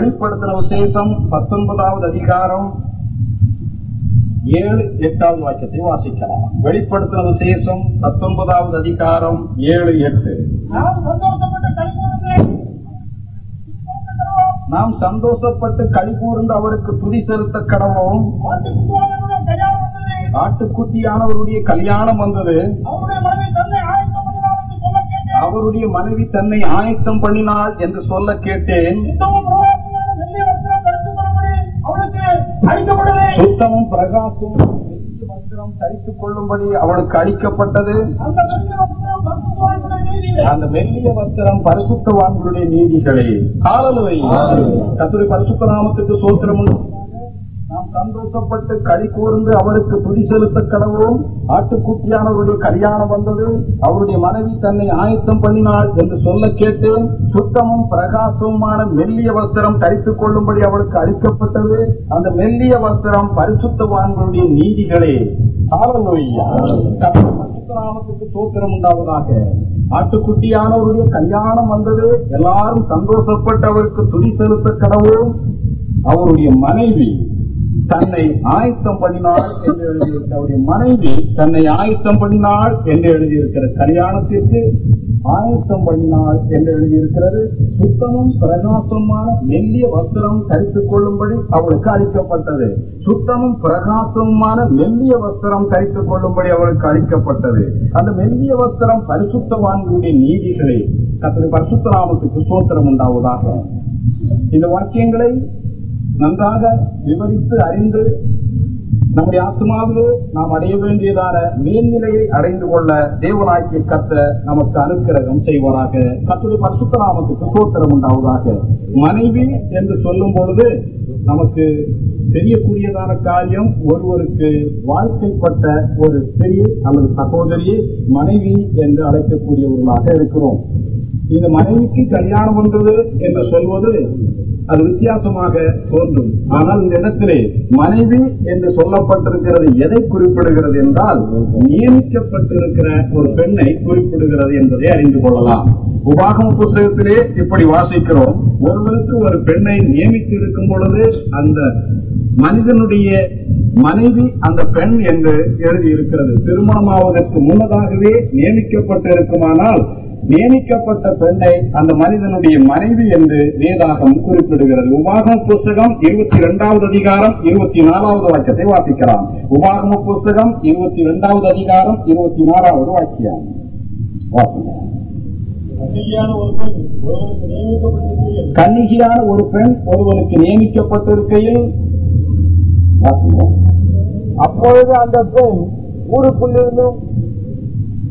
வெளிப்படுத்தின விசேஷம் பத்தொன்பதாவது அதிகாரம் ஏழு எட்டாவது வாக்கியத்தை வாசிக்கலாம். வெளிப்படுத்தின விசேஷம் பத்தொன்பதாவது அதிகாரம் ஏழு எட்டு. நாம் சந்தோஷப்பட்ட களி கூர்ந்து அவருக்கு துதி செலுத்த கடவும் ஆட்டுக்குட்டியானவருடைய கல்யாணம் வந்தது. அவருடைய மனைவி தன்னை ஆயத்தம் பண்ணினாள் என்று சொல்ல கேட்டேன். சுத்தமும் பிரகாசமான வெள்ளி வஸ்திரம் தரித்துக் கொள்ளும்படி அவளுக்கு அளிக்கப்பட்டது. அந்த வெள்ளி வஸ்திரம் பரிசுத்தவான்களுடைய நீதிகளே. ஹalleluya கர்த்தருடைய பரிசுத்த நாமத்துக்கு சோத்திரம் சந்தோஷப்பட்டு கறி கூர்ந்து அவருக்கு துதி செலுத்த கடவும் ஆட்டுக்குட்டியானவருடைய கல்யாணம் வந்தது. அவருடைய மனைவி தன்னை ஆயத்தம் பண்ணினாள் என்று சொல்ல கேட்டேன். சுத்தமும் பிரகாசமுமான மெல்லிய வஸ்திரம் தரித்துக் கொள்ளும்படி அவளுக்கு அளிக்கப்பட்டது. அந்த மெல்லிய வஸ்திரம் பரிசுத்தவான்களுடைய நீதிகளே. நாமத்துக்கு சோத்திரம் உண்டாவதாக. ஆட்டுக்குட்டியானவருடைய கல்யாணம் வந்தது. எல்லாரும் சந்தோஷப்பட்டு அவருக்கு துணி செலுத்த கடவும் அவருடைய மனைவி தன்னை ஆயத்தம் பண்ணினாள் என்று எழுதியிருக்க அவருடைய மனைவி தன்னை ஆயத்தம் பண்ணினாள் என்று எழுதியிருக்கிற கல்யாணத்திற்கு ஆயத்தம் பண்ணினாள் என்று எழுதியிருக்கிறது. சுத்தமும் பிரகாசமான மெல்லிய வஸ்திரம் தரித்துக் கொள்ளும்படி அவளுக்கு அளிக்கப்பட்டது. சுத்தமும் பிரகாசமான மெல்லிய வஸ்திரம் தரித்துக் கொள்ளும்படி அவளுக்கு அளிக்கப்பட்டது. அந்த மெல்லிய வஸ்திரம் பரிசுத்தவான்களுடைய நீதிகளே கத்தனை பரிசுத்தராமத்துக்கு சோத்திரம் உண்டாவதாக. இந்த வாக்கியங்களை நன்றாக விவரித்து அறிந்து நம்முடைய ஆத்மாவிலே நாம் அடைய வேண்டியதான மேல்நிலையை அடைந்து கொள்ள தேவனாக்கிய கத்த நமக்கு அனுக்கிரகம் செய்வாராக. கத்துடைய பரிசுத்தராமத்துக்கு சோத்திரம் உண்டாவதாக. மனைவி என்று சொல்லும் பொழுது நமக்கு தெரியக்கூடியதான காரியம் ஒருவருக்கு வாழ்க்கைப்பட்ட ஒரு பெரிய அல்லது சகோதரியை மனைவி என்று அழைக்கக்கூடியவர்களாக இருக்கிறோம். இந்த மனைவிக்கு கல்யாணம் வந்தது என்று சொல்வது அது வித்தியாசமாக தோன்றும். ஆனால் இந்த இடத்திலே மனைவி என்று சொல்லப்பட்டிருக்கிறது எதை குறிப்பிடுகிறது என்றால் நியமிக்கப்பட்டிருக்கிற ஒரு பெண்ணை குறிப்பிடுகிறது என்பதை அறிந்து கொள்ளலாம். உபாகம புத்தகத்திலே இப்படி வாசிக்கிறோம். ஒருவருக்கு ஒரு பெண்ணை நியமித்து இருக்கும் பொழுது அந்த மனிதனுடைய மனைவி அந்த பெண் என்று எழுதியிருக்கிறது. திருமணமாவதற்கு முன்னதாகவே நியமிக்கப்பட்டிருக்குமானால் நியமிக்கப்பட்ட பெண்ணை அந்த மனிதனுடைய மனைவி என்று வேதாகம் குறிப்பிடுகிறது. உபாகம புஸ்தகம் இருபத்தி இரண்டாவது அதிகாரம் இருபத்தி நாலாவது வாக்கியத்தை வாசிக்கலாம். உபாகம புஸ்தகம் இருபத்தி இரண்டாவது அதிகாரம் இருபத்தி நாலாவது வாக்கியம். வாசிக்கலாம் கன்னிகையான ஒரு பெண் ஒருவனுக்கு நியமிக்கப்பட்டிருக்கையில். கன்னிகையான ஒரு பெண் ஒருவனுக்கு நியமிக்கப்பட்டிருக்கையில். வாசிப்போம். அப்பொழுது அந்த பெண் ஊருக்குள்ளிருந்தும்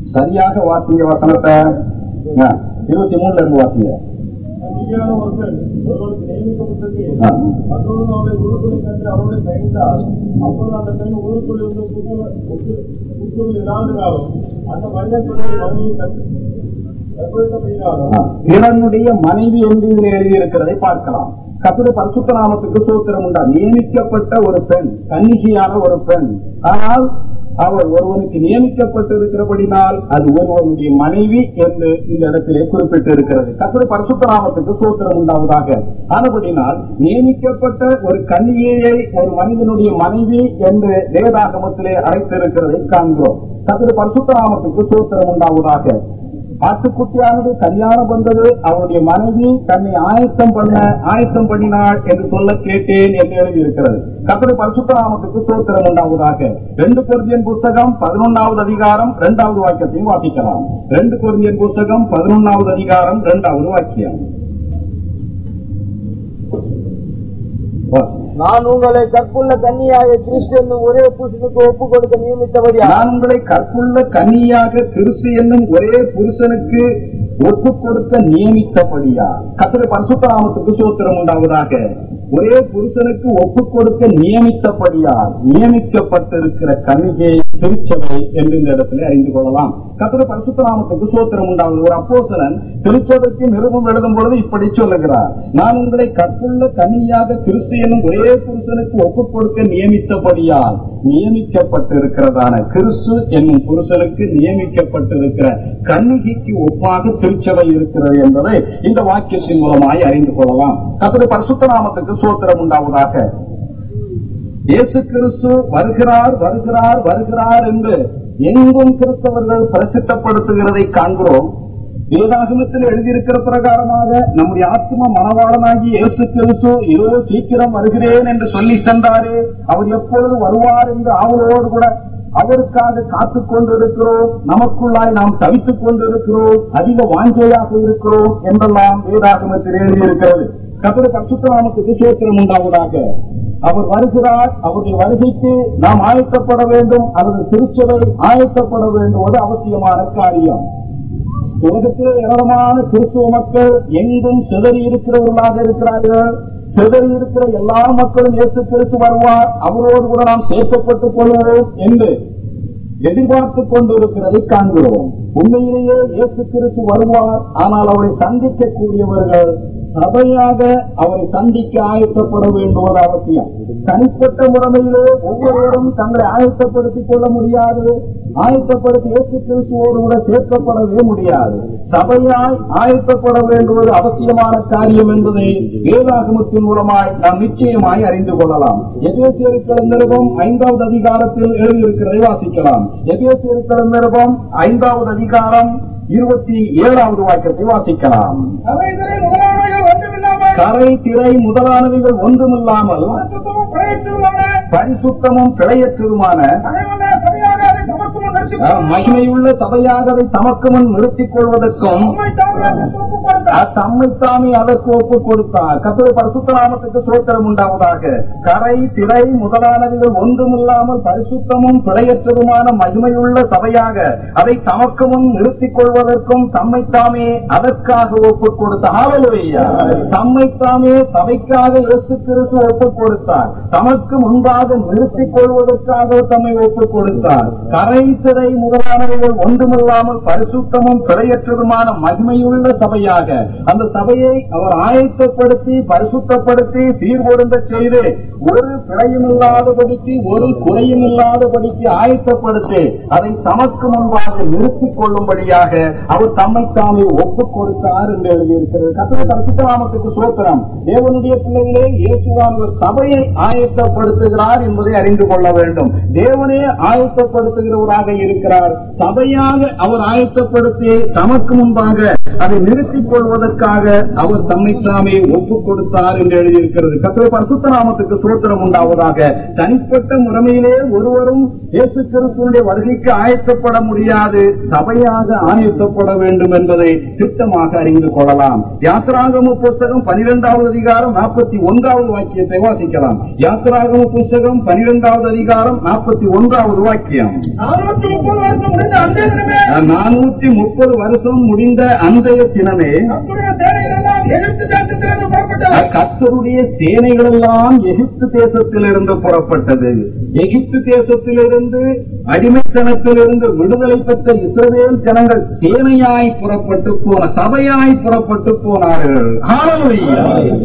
சரியாக வாசிங்க வசனத்தை. இருபத்தி மூணுல இருந்து வாசிங்க. கன்னிகையான ஒரு பெண் அந்த பெண் அந்த பிறனுடைய மனைவி என்று இதில் எழுதியிருக்கிறதை பார்க்கலாம். கத்துடைய பரிசுத்த நாமத்துக்கு சூத்திரம் உண்டா? நியமிக்கப்பட்ட ஒரு பெண் கன்னிகையான ஒரு பெண். ஆனால் அவர் ஒருவனுக்கு நியமிக்கப்பட்டிருக்கிறபடினால் அது ஒருவனுடைய மனைவி என்று இந்த இடத்திலே குறிப்பிட்டிருக்கிறது. இருக்கிறது பரிசுத்த பரசுத்தராமத்துக்கு சூத்திரம் உண்டாவதாக. ஆனபடினால் நியமிக்கப்பட்ட ஒரு கன்னிகையை ஒரு மனிதனுடைய மனைவி என்று வேதாகமத்திலே அழைத்திருக்கிறதை காண்கிறோம். கத்திர பரசுத்தராமத்துக்கு சூத்திரம் உண்டாவதாக. ஆட்டுக்குட்டியானது கல்யாணம் வந்தது. அவருடைய மனைவி தன்னை ஆயத்தம் பண்ண ஆயத்தம் பண்ணினாள் என்று சொல்ல கேட்டேன் என்று எழுதியிருக்கிறது. கத்தனை பரசுத்தராமத்துக்கு சோத்திரம் உண்டாவதாக. ரெண்டு பொருந்தியன் புஸ்தகம் பதினொன்னாவது அதிகாரம் இரண்டாவது வாக்கியத்தையும் வாசிக்கலாம். ரெண்டு பொருந்தியன் புஸ்தகம் பதினொன்னாவது அதிகாரம் இரண்டாவது வாக்கியம். வாசி. நான் உங்களை கற்புள்ள கன்னியாக கிறிஸ்து என்னும் ஒரே புருஷனுக்கு ஒப்பு கொடுக்க நியமித்தபடியா? நான் உங்களை கற்புள்ள கன்னியாக கிறிஸ்து என்னும் ஒரே புருஷனுக்கு ஒப்பு கொடுக்க நியமித்தபடியா கத்திர பரசுத்தராமத்துக்கு சோத்திரம் உண்டாவதாக. ஒரே புருஷனுக்கு ஒப்புக் கொடுக்க நியமித்தபடியா? நியமிக்கப்பட்டிருக்கிற கன்னிகை திருச்சபை என்று இந்த இடத்துல அறிந்து கொள்ளலாம். கத்திர பரசுத்தராமத்துக்கு சோத்திரம் உண்டாவது ஒரு அப்போசனன் திருச்சபைக்கு நிருபம் எழுதும் பொழுது இப்படி சொல்லுகிறார். நான் உங்களை கற்புள்ள கனியாக கிறிஸ்து என்னும் ஒரே புருஷனுக்கு ஒப்புக் கொடுக்க நியமித்தபடியால் நியமிக்கப்பட்டிருக்கிறதான கிறிஸ்து என்னும் புருஷனுக்கு நியமிக்கப்பட்டிருக்கிற கன்னிகைக்கு ஒப்பாக திருச்சபை இருக்கிறது என்பதை இந்த வாக்கியத்தின் மூலமாய் அறிந்து கொள்ளலாம். கத்திர பரசுத்தராமத்துக்கு சோத்திரம் உண்டாவதாக இயேசு கிறிஸ்து வருகிறார் வருகிறார் வருகிறார் என்று எங்கும் கிறிஸ்தவர்கள் பிரசித்தப்படுத்துகிறதை காண்கிறோம். வேதாகமத்தில் எழுதியிருக்கிற பிரகாரமாக நம்முடைய ஆத்ம மனவாளனாகி இயேசு கிறிஸ்து இதோ சீக்கிரம் வருகிறேன் என்று சொல்லி சென்றாரே. அவர் எப்பொழுது வருவார் என்று அவரோடு கூட அவருக்காக காத்துக் கொண்டிருக்கிறோம். நமக்குள்ளாய் நாம் தவித்துக் கொண்டிருக்கிறோம். அதிக வாஞ்சையாக இருக்கிறோம் என்றெல்லாம் வேதாகமத்தில் எழுதியிருக்கிறது. கத்திர பரிசுத்த நமக்கு விசேத்திரம் உண்டாவதாக. அவர் வருகிறார் அவருடைய வருகைக்கு நாம் ஆயத்தப்பட வேண்டும் அல்லது திருச்சபை ஆயத்தப்பட வேண்டுவது அவசியமான காரியம். உலகத்தில் ஏராளமான கிறிஸ்துவ மக்கள் எங்கும் சிதறி இருக்கிறவர்களாக இருக்கிறார்கள். சிதறி இருக்கிற எல்லா மக்களும் இயேசு கிறிஸ்து வருவார். அவரோடு கூட நாம் சேர்க்கப்பட்டுக் கொள்வோம் என்று எதிர்பார்த்துக் கொண்டிருக்கிறதை காண்கிறோம். உண்மையிலேயே இயேசு கிறிஸ்து வருவார். ஆனால் அவரை சந்திக்கக்கூடியவர்கள் சபையாக அவரை சந்திக்க ஆயத்தப்பட வேண்டுவது அவசியம். தனிப்பட்ட முறையிலே ஒவ்வொருவரும் தங்களை ஆயத்தப்படுத்திக் கொள்ள முடியாது. ஆயத்தப்படுத்தி இயேசு கிறிஸ்துவோடு கூட சேர்க்கப்படவே முடியாது. சபையாய் ஆயத்தப்பட வேண்டுவது அவசியமான காரியம் என்பதை வேதாகமத்தின் மூலமாய் நாம் நிச்சயமாய் அறிந்து கொள்ளலாம். எபேசியருக்கள் நிருபம் ஐந்தாவது அதிகாரத்தில் எழுதியிருக்கிறதை வாசிக்கலாம். எபேசியருக்கள் நிருபம் ஐந்தாவது அதிகாரம் இருபத்தி ஏழாவது வாக்கியத்தை வாசிக்கலாம். கரை திரை முதலானவைகள் ஒன்றுமில்லாமல் பரிசுத்தமும் பிழையற்றதுமான மகிமையுள்ள சபையாகவே அதை தமக்கு முன் நிறுத்திக் கொள்வதற்கும் அதற்கு கொடுத்தார். தம்மைத்தாமே அதற்கு ஒப்பு கொடுத்தார். கத்திர பரிசுத்தராமத்துக்கு சோத்திரம் உண்டாவதாக. கரை திரை முதலானவைகள் ஒன்றுமில்லாமல் பரிசுத்தமும் பிழையற்றதுமான மகிமையுள்ள சபையாக அதை தமக்கு முன் நிறுத்திக் கொள்வதற்கும் தம்மைத்தாமே அதற்காக ஒப்புக் கொடுத்தார். தம்மைத்தாமே சபைக்காக இயேசு கிறிஸ்து ஒப்பு கொடுத்தார். தமக்கு முன்பாக நிறுத்திக் கொள்வதற்காக தம்மை ஒப்பு கொடுத்தார். கரை திரை முதலானவைகள் ஒன்றுமில்லாமல் பரிசுத்தமும் பிழையற்றதுமான மகிமையுள்ள சபையாக அந்த சபையை அவர் ஆயத்தப்படுத்தி பரிசுத்தப்படுத்தி சீர்கொடுந்த செய்து ஒரு பிழையும் இல்லாதபடிக்கு ஒரு குறையும் இல்லாதபடிக்கு ஆயத்தப்படுத்தி அதை தமக்கு முன்பாக நிறுத்திக் கொள்ளும்படியாக அவர் தம்மை தாமே ஒப்புக் கொடுத்தார் என்று எழுதியிருக்கிறது. கத்திர பரிசுத்தராமத்துக்கு சோத்திரம். தேவனுடைய பிள்ளைகளே இயேசுவானவர் சபையை ஆயத்தப்படுத்துகிறார் என்பதை அறிந்து கொள்ள வேண்டும். தேவனே ஆயத்தப்படுத்துகிறவராக இருக்கிறார். சபையாக அவர் ஆயத்தப்படுத்தி தமக்கு முன்பாக அதை நிறுத்திக் கொள்வதற்காக அவர் தம்மைத்தாமே ஒப்புக் கொடுத்தார் என்று எழுதியிருக்கிறது. கத்திர பரிசுத்த நாமத்துக்கு உண்டாவதாக. தனிப்பட்ட முறைமையிலே ஒருவரும் இயேசு கிறிஸ்துவனுடைய வருகைக்கு ஆயத்தப்பட முடியாது. சபையாக ஆயத்தப்பட வேண்டும் என்பதை திட்டமாக அறிந்து கொள்ளலாம். யாத்திராகம புஸ்தகம் பனிரெண்டாவது அதிகாரம் நாற்பத்தி ஒன்றாவது வாக்கியத்தை வாசிக்கலாம். யாத்திராகம புஸ்தகம் பனிரெண்டாவது அதிகாரம் நாற்பத்தி ஒன்றாவது வாக்கியம். நானூற்று முப்பது வருஷம் முடிந்த அந்த தினமே நானூற்றி முப்பது வருஷம் முடிந்த அன்றைய தினமே நம்முடைய சேனைகளெல்லாம் எகிப்து தேசத்திலிருந்து புறப்பட்டது கர்த்தருடைய சேனைகள் எல்லாம் எகிப்து தேசத்திலிருந்து புறப்பட்டது. எகிப்து தேசத்திலிருந்து அடிமைத்தனத்திலிருந்து விடுதலை பெற்ற இஸ்ரவேல் ஜனங்கள் சேனையாய் புறப்பட்டு போன சபையாய் புறப்பட்டு போனார்கள். ஹalleluya.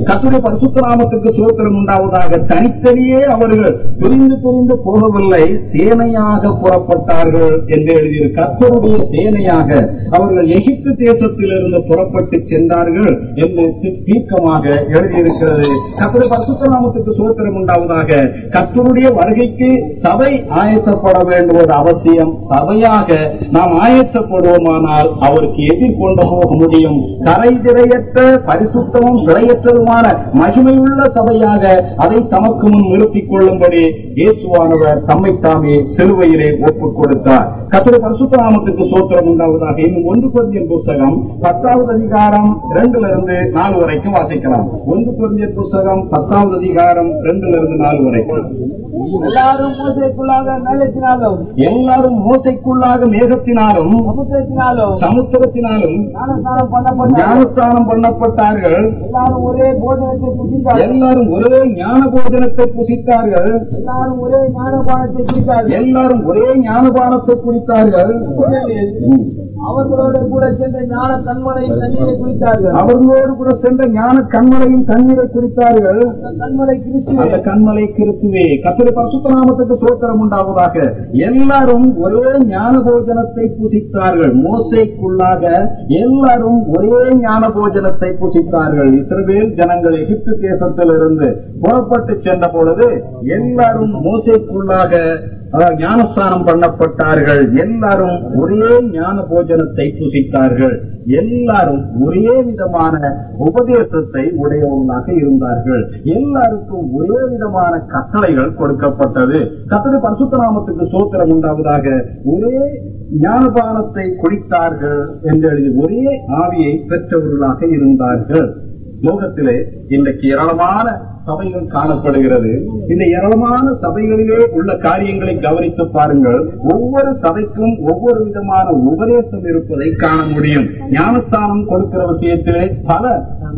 கர்த்தருடைய பரிசுத்த நாமத்துக்கு சோத்திரம் உண்டாவதாக தனித்தனியே அவர்கள் பிரிந்து பிரிந்து போகவில்லை சேனையாக புறப்பட்டார்கள் என்று எழுதிய கர்த்தருடைய சேனையாக அவர்கள் எகிப்து தேசத்திலிருந்து புறப்பட்டு சென்றார்கள் என்று தீர்க்கமாக எழுதியிருக்கிறது. கர்த்தருடைய பரிசுத்த நாமத்துக்கு சோத்திரம் உண்டாவதாக கர்த்தருடைய வருகைக்கு சபை ஆயத்தப்பட வேண்டுவது அவசியம் சபையாக நாம் ஆயத்தப்படுவோமானால் அவருக்கு எதிர்கொண்டு போக முடியும். கரை திரையற்ற பரிசுத்தமும் பிழையற்றதுமான மகிமையுள்ள சபையாக அதை தமக்கு முன் நிறுத்திக் கொள்ளும்படி இயேசுவானவர் தம்மைத்தாமே சிலுவையிலே ஒப்புக் கொடுத்தார். கத்திர பரிசுத்த நாமத்துக்கு சோத்திரம் உண்டாவதாக இன்னும் ஒன்று குருந்தியன் புஸ்தகம் பத்தாவது அதிகாரம் இரண்டுல இருந்து நாலு வரைக்கும் வாசிக்கலாம். ஒன்று குருந்தியன் புஸ்தகம் பத்தாவது அதிகாரம் ரெண்டுல இருந்து நாலு வரைக்கும். எல்லாரும் மூசைக்குள்ளாக மேலத்தினாலும் எல்லாரும் மோசைக்குள்ளாக மேகத்தினாலும் சமுத்திரத்தினாலும் ஞானஸ்தானம் பண்ணப்பட்டார்கள். எல்லாரும் ஒரே போஜனத்தை புசித்தார்கள். எல்லாரும் ஒரே ஞான போஜனத்தை புசித்தார்கள். எல்லாரும் ஒரே ஞானபானத்தை குடித்தார்கள். எல்லாரும் ஒரே ஞானபானத்தை குடித்தார்கள். அவர்களோட கூட சென்ற ஞான கண்மலையின் தண்ணீரை குடித்தார்கள். அவர்களோடு கூட சென்ற ஞான கண்மலையின் தண்ணீரை குடித்தார்கள். அந்த கண்மலை கிறிஸ்துவே. அந்த கண்மலை கிறிஸ்துவே. கத்திர பரிசுத்தநாமத்துக்கு சோத்திரம் உண்டாவதாக. எல்லாரும் ஒரே ஞான போஜனத்தை புசித்தார்கள். மோசைக்குள்ளாக எல்லாரும் ஒரே ஞான போஜனத்தை புசித்தார்கள். இஸ்ரவேல் ஜனங்கள் எகிப்து தேசத்திலிருந்து புறப்பட்டு சென்ற பொழுது எல்லாரும் மோசைக்குள்ளாக அதாவது ஞானஸ்தானம் பண்ணப்பட்டார்கள். எல்லாரும் ஒரே ஞான போஜனத்தை புசித்தார்கள் எல்லாரும் ஒரே விதமான உபதேசத்தை உடையவர்களாக இருந்தார்கள். எல்லாருக்கும் ஒரே விதமான கட்டளைகள் கொடுக்கப்பட்டது. கத்தடி பரசுத்தராமத்துக்கு சோத்திரம் உண்டாவதாக ஒரே ஞானபானத்தை குடித்தார்கள் என்று எழுதி ஒரே ஆவியை பெற்றவர்களாக இருந்தார்கள். லோகத்திலே இன்றைக்கு ஏராளமான சபைகள் காணப்படுகிறது. இந்த ஏராளமான சபைகளிலே உள்ள காரியங்களை கவனித்து பாருங்கள். ஒவ்வொரு சபைக்கும் ஒவ்வொரு விதமான உபதேசம் இருப்பதை காண முடியும். ஞானஸ்தானம் கொடுக்கிற விஷயத்திலே பல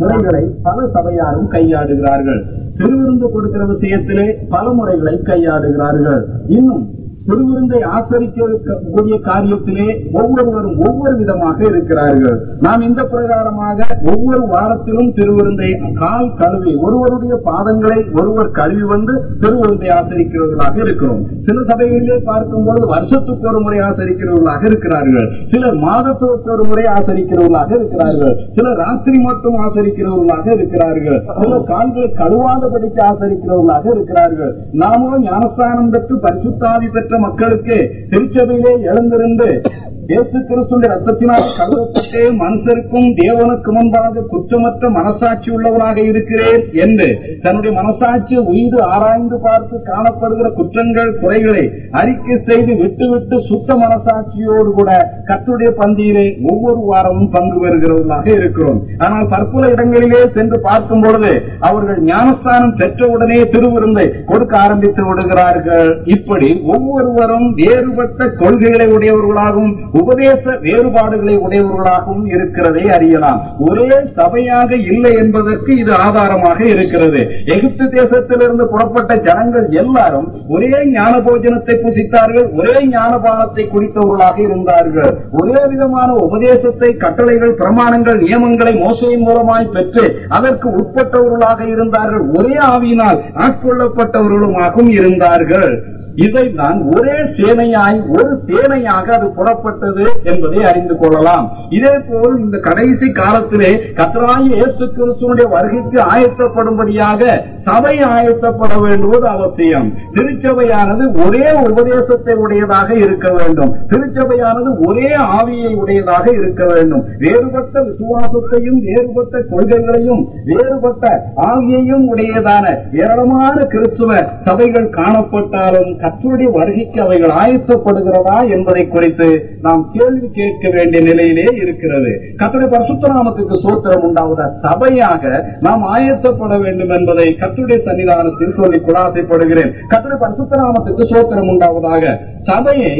முறைகளை பல சபையாரும் கையாடுகிறார்கள் திருவிருந்து கொடுக்கிற விஷயத்திலே பல முறைகளை கையாடுகிறார்கள் இன்னும் திருவிருந்தை ஆசரிக்கக்கூடிய காரியத்திலே ஒவ்வொருவரும் ஒவ்வொரு விதமாக இருக்கிறார்கள். நாம் இந்த பிரகாரமாக ஒவ்வொரு வாரத்திலும் திருவிருந்தை கால் கழுவி ஒருவருடைய பாதங்களை ஒருவர் கழுவி வந்து திருவிருந்தை ஆசரிக்கிறவர்களாக இருக்கிறோம். சில சபைகளிலே பார்க்கும்போது வருஷத்துக்கு ஒரு முறை ஆசரிக்கிறவர்களாக இருக்கிறார்கள். சிலர் மாதத்துக்கு ஒரு முறை ஆசரிக்கிறவர்களாக இருக்கிறார்கள். சிலர் ராத்திரி மட்டும் ஆசரிக்கிறவர்களாக இருக்கிறார்கள். சிலர் கால்களை கழுவாதபடிக்கு ஆசரிக்கிறவர்களாக இருக்கிறார்கள். நாமும் ஞானஸ்தானம் பெற்று பெற்ற மக்களுக்கு திருச்சபையிலே எழுந்திருந்து இயேசு கிறிஸ்துடைய ரத்தத்தினால் கருதப்பட்டே மனுஷருக்கும் தேவனுக்கு முன்பாக குற்றமற்ற மனசாட்சி உள்ளவராக இருக்கிறேன் என்று தன்னுடைய மனசாட்சியை உயிர் ஆராய்ந்து பார்த்து காணப்படுகிற குற்றங்கள் குறைகளை அறிக்கை செய்து விட்டுவிட்டு சுத்த மனசாட்சியோடு கூட கத்துடைய பந்தியிலே ஒவ்வொரு வாரமும் பங்கு பெறுகிறவர்களாக இருக்கிறோம். ஆனால் பற்பல இடங்களிலே சென்று பார்க்கும் பொழுது அவர்கள் ஞானஸ்தானம் பெற்றவுடனே திருவிருந்தை கொடுக்க ஆரம்பித்து விடுகிறார்கள். இப்படி ஒவ்வொரு ஒவ்வொருவரும் வேறுபட்ட கொள்கைகளை உடையவர்களாகவும் உபதேச வேறுபாடுகளை உடையவர்களாகவும் இருக்கிறதை அறியலாம். ஒரே சபையாக இல்லை என்பதற்கு இது ஆதாரமாக இருக்கிறது. எகிப்து தேசத்திலிருந்து புறப்பட்ட ஜனங்கள் எல்லாரும் ஒரே ஞான போஜனத்தை புசித்தார்கள் ஒரே ஞானபானத்தை குடித்தவர்களாக இருந்தார்கள். ஒரே விதமான உபதேசத்தை கட்டளைகள் பிரமாணங்கள் நியமங்களை மோசையின் மூலமாய் பெற்று அதற்கு உட்பட்டவர்களாக இருந்தார்கள். ஒரே ஆவியினால் ஆட்கொள்ளப்பட்டவர்களுமாகவும் இருந்தார்கள். இதை தான் ஒரே சேனையாய் ஒரு சேனையாக அது புறப்பட்டது என்பதை அறிந்து கொள்ளலாம். இதே போல் இந்த கடைசி காலத்திலே கத்தராய இயேசு கிறிஸ்துவனுடைய வருகைக்கு ஆயத்தப்படும்படியாக சபை ஆயத்தப்பட வேண்டுவது அவசியம். திருச்சபையானது ஒரே உபதேசத்தை உடையதாக இருக்க வேண்டும். திருச்சபையானது ஒரே ஆவியை உடையதாக இருக்க வேண்டும். வேறுபட்ட விசுவாசத்தையும் வேறுபட்ட கொள்கைகளையும் வேறுபட்ட ஆவியையும் உடையதான ஏராளமான கிறிஸ்துவ சபைகள் காணப்பட்டாலும் கத்தருடைய வருகைக்கு அவைகள் ஆயத்தப்படுகிறதா என்பதை குறித்து நாம் கேள்வி கேட்க வேண்டிய நிலையிலே இருக்கிறது. கத்துடைய பரசுத்தராமத்துக்கு சோத்திரம் உண்டாவத? சபையாக நாம் ஆயத்தப்பட வேண்டும் என்பதை கத்துடைய சன்னிதானத்தில் சொல்லி குலாசைப்படுகிறேன் கத்துடைய பரசுத்தராமத்துக்கு சோத்திரம் உண்டாவதாக? சபையை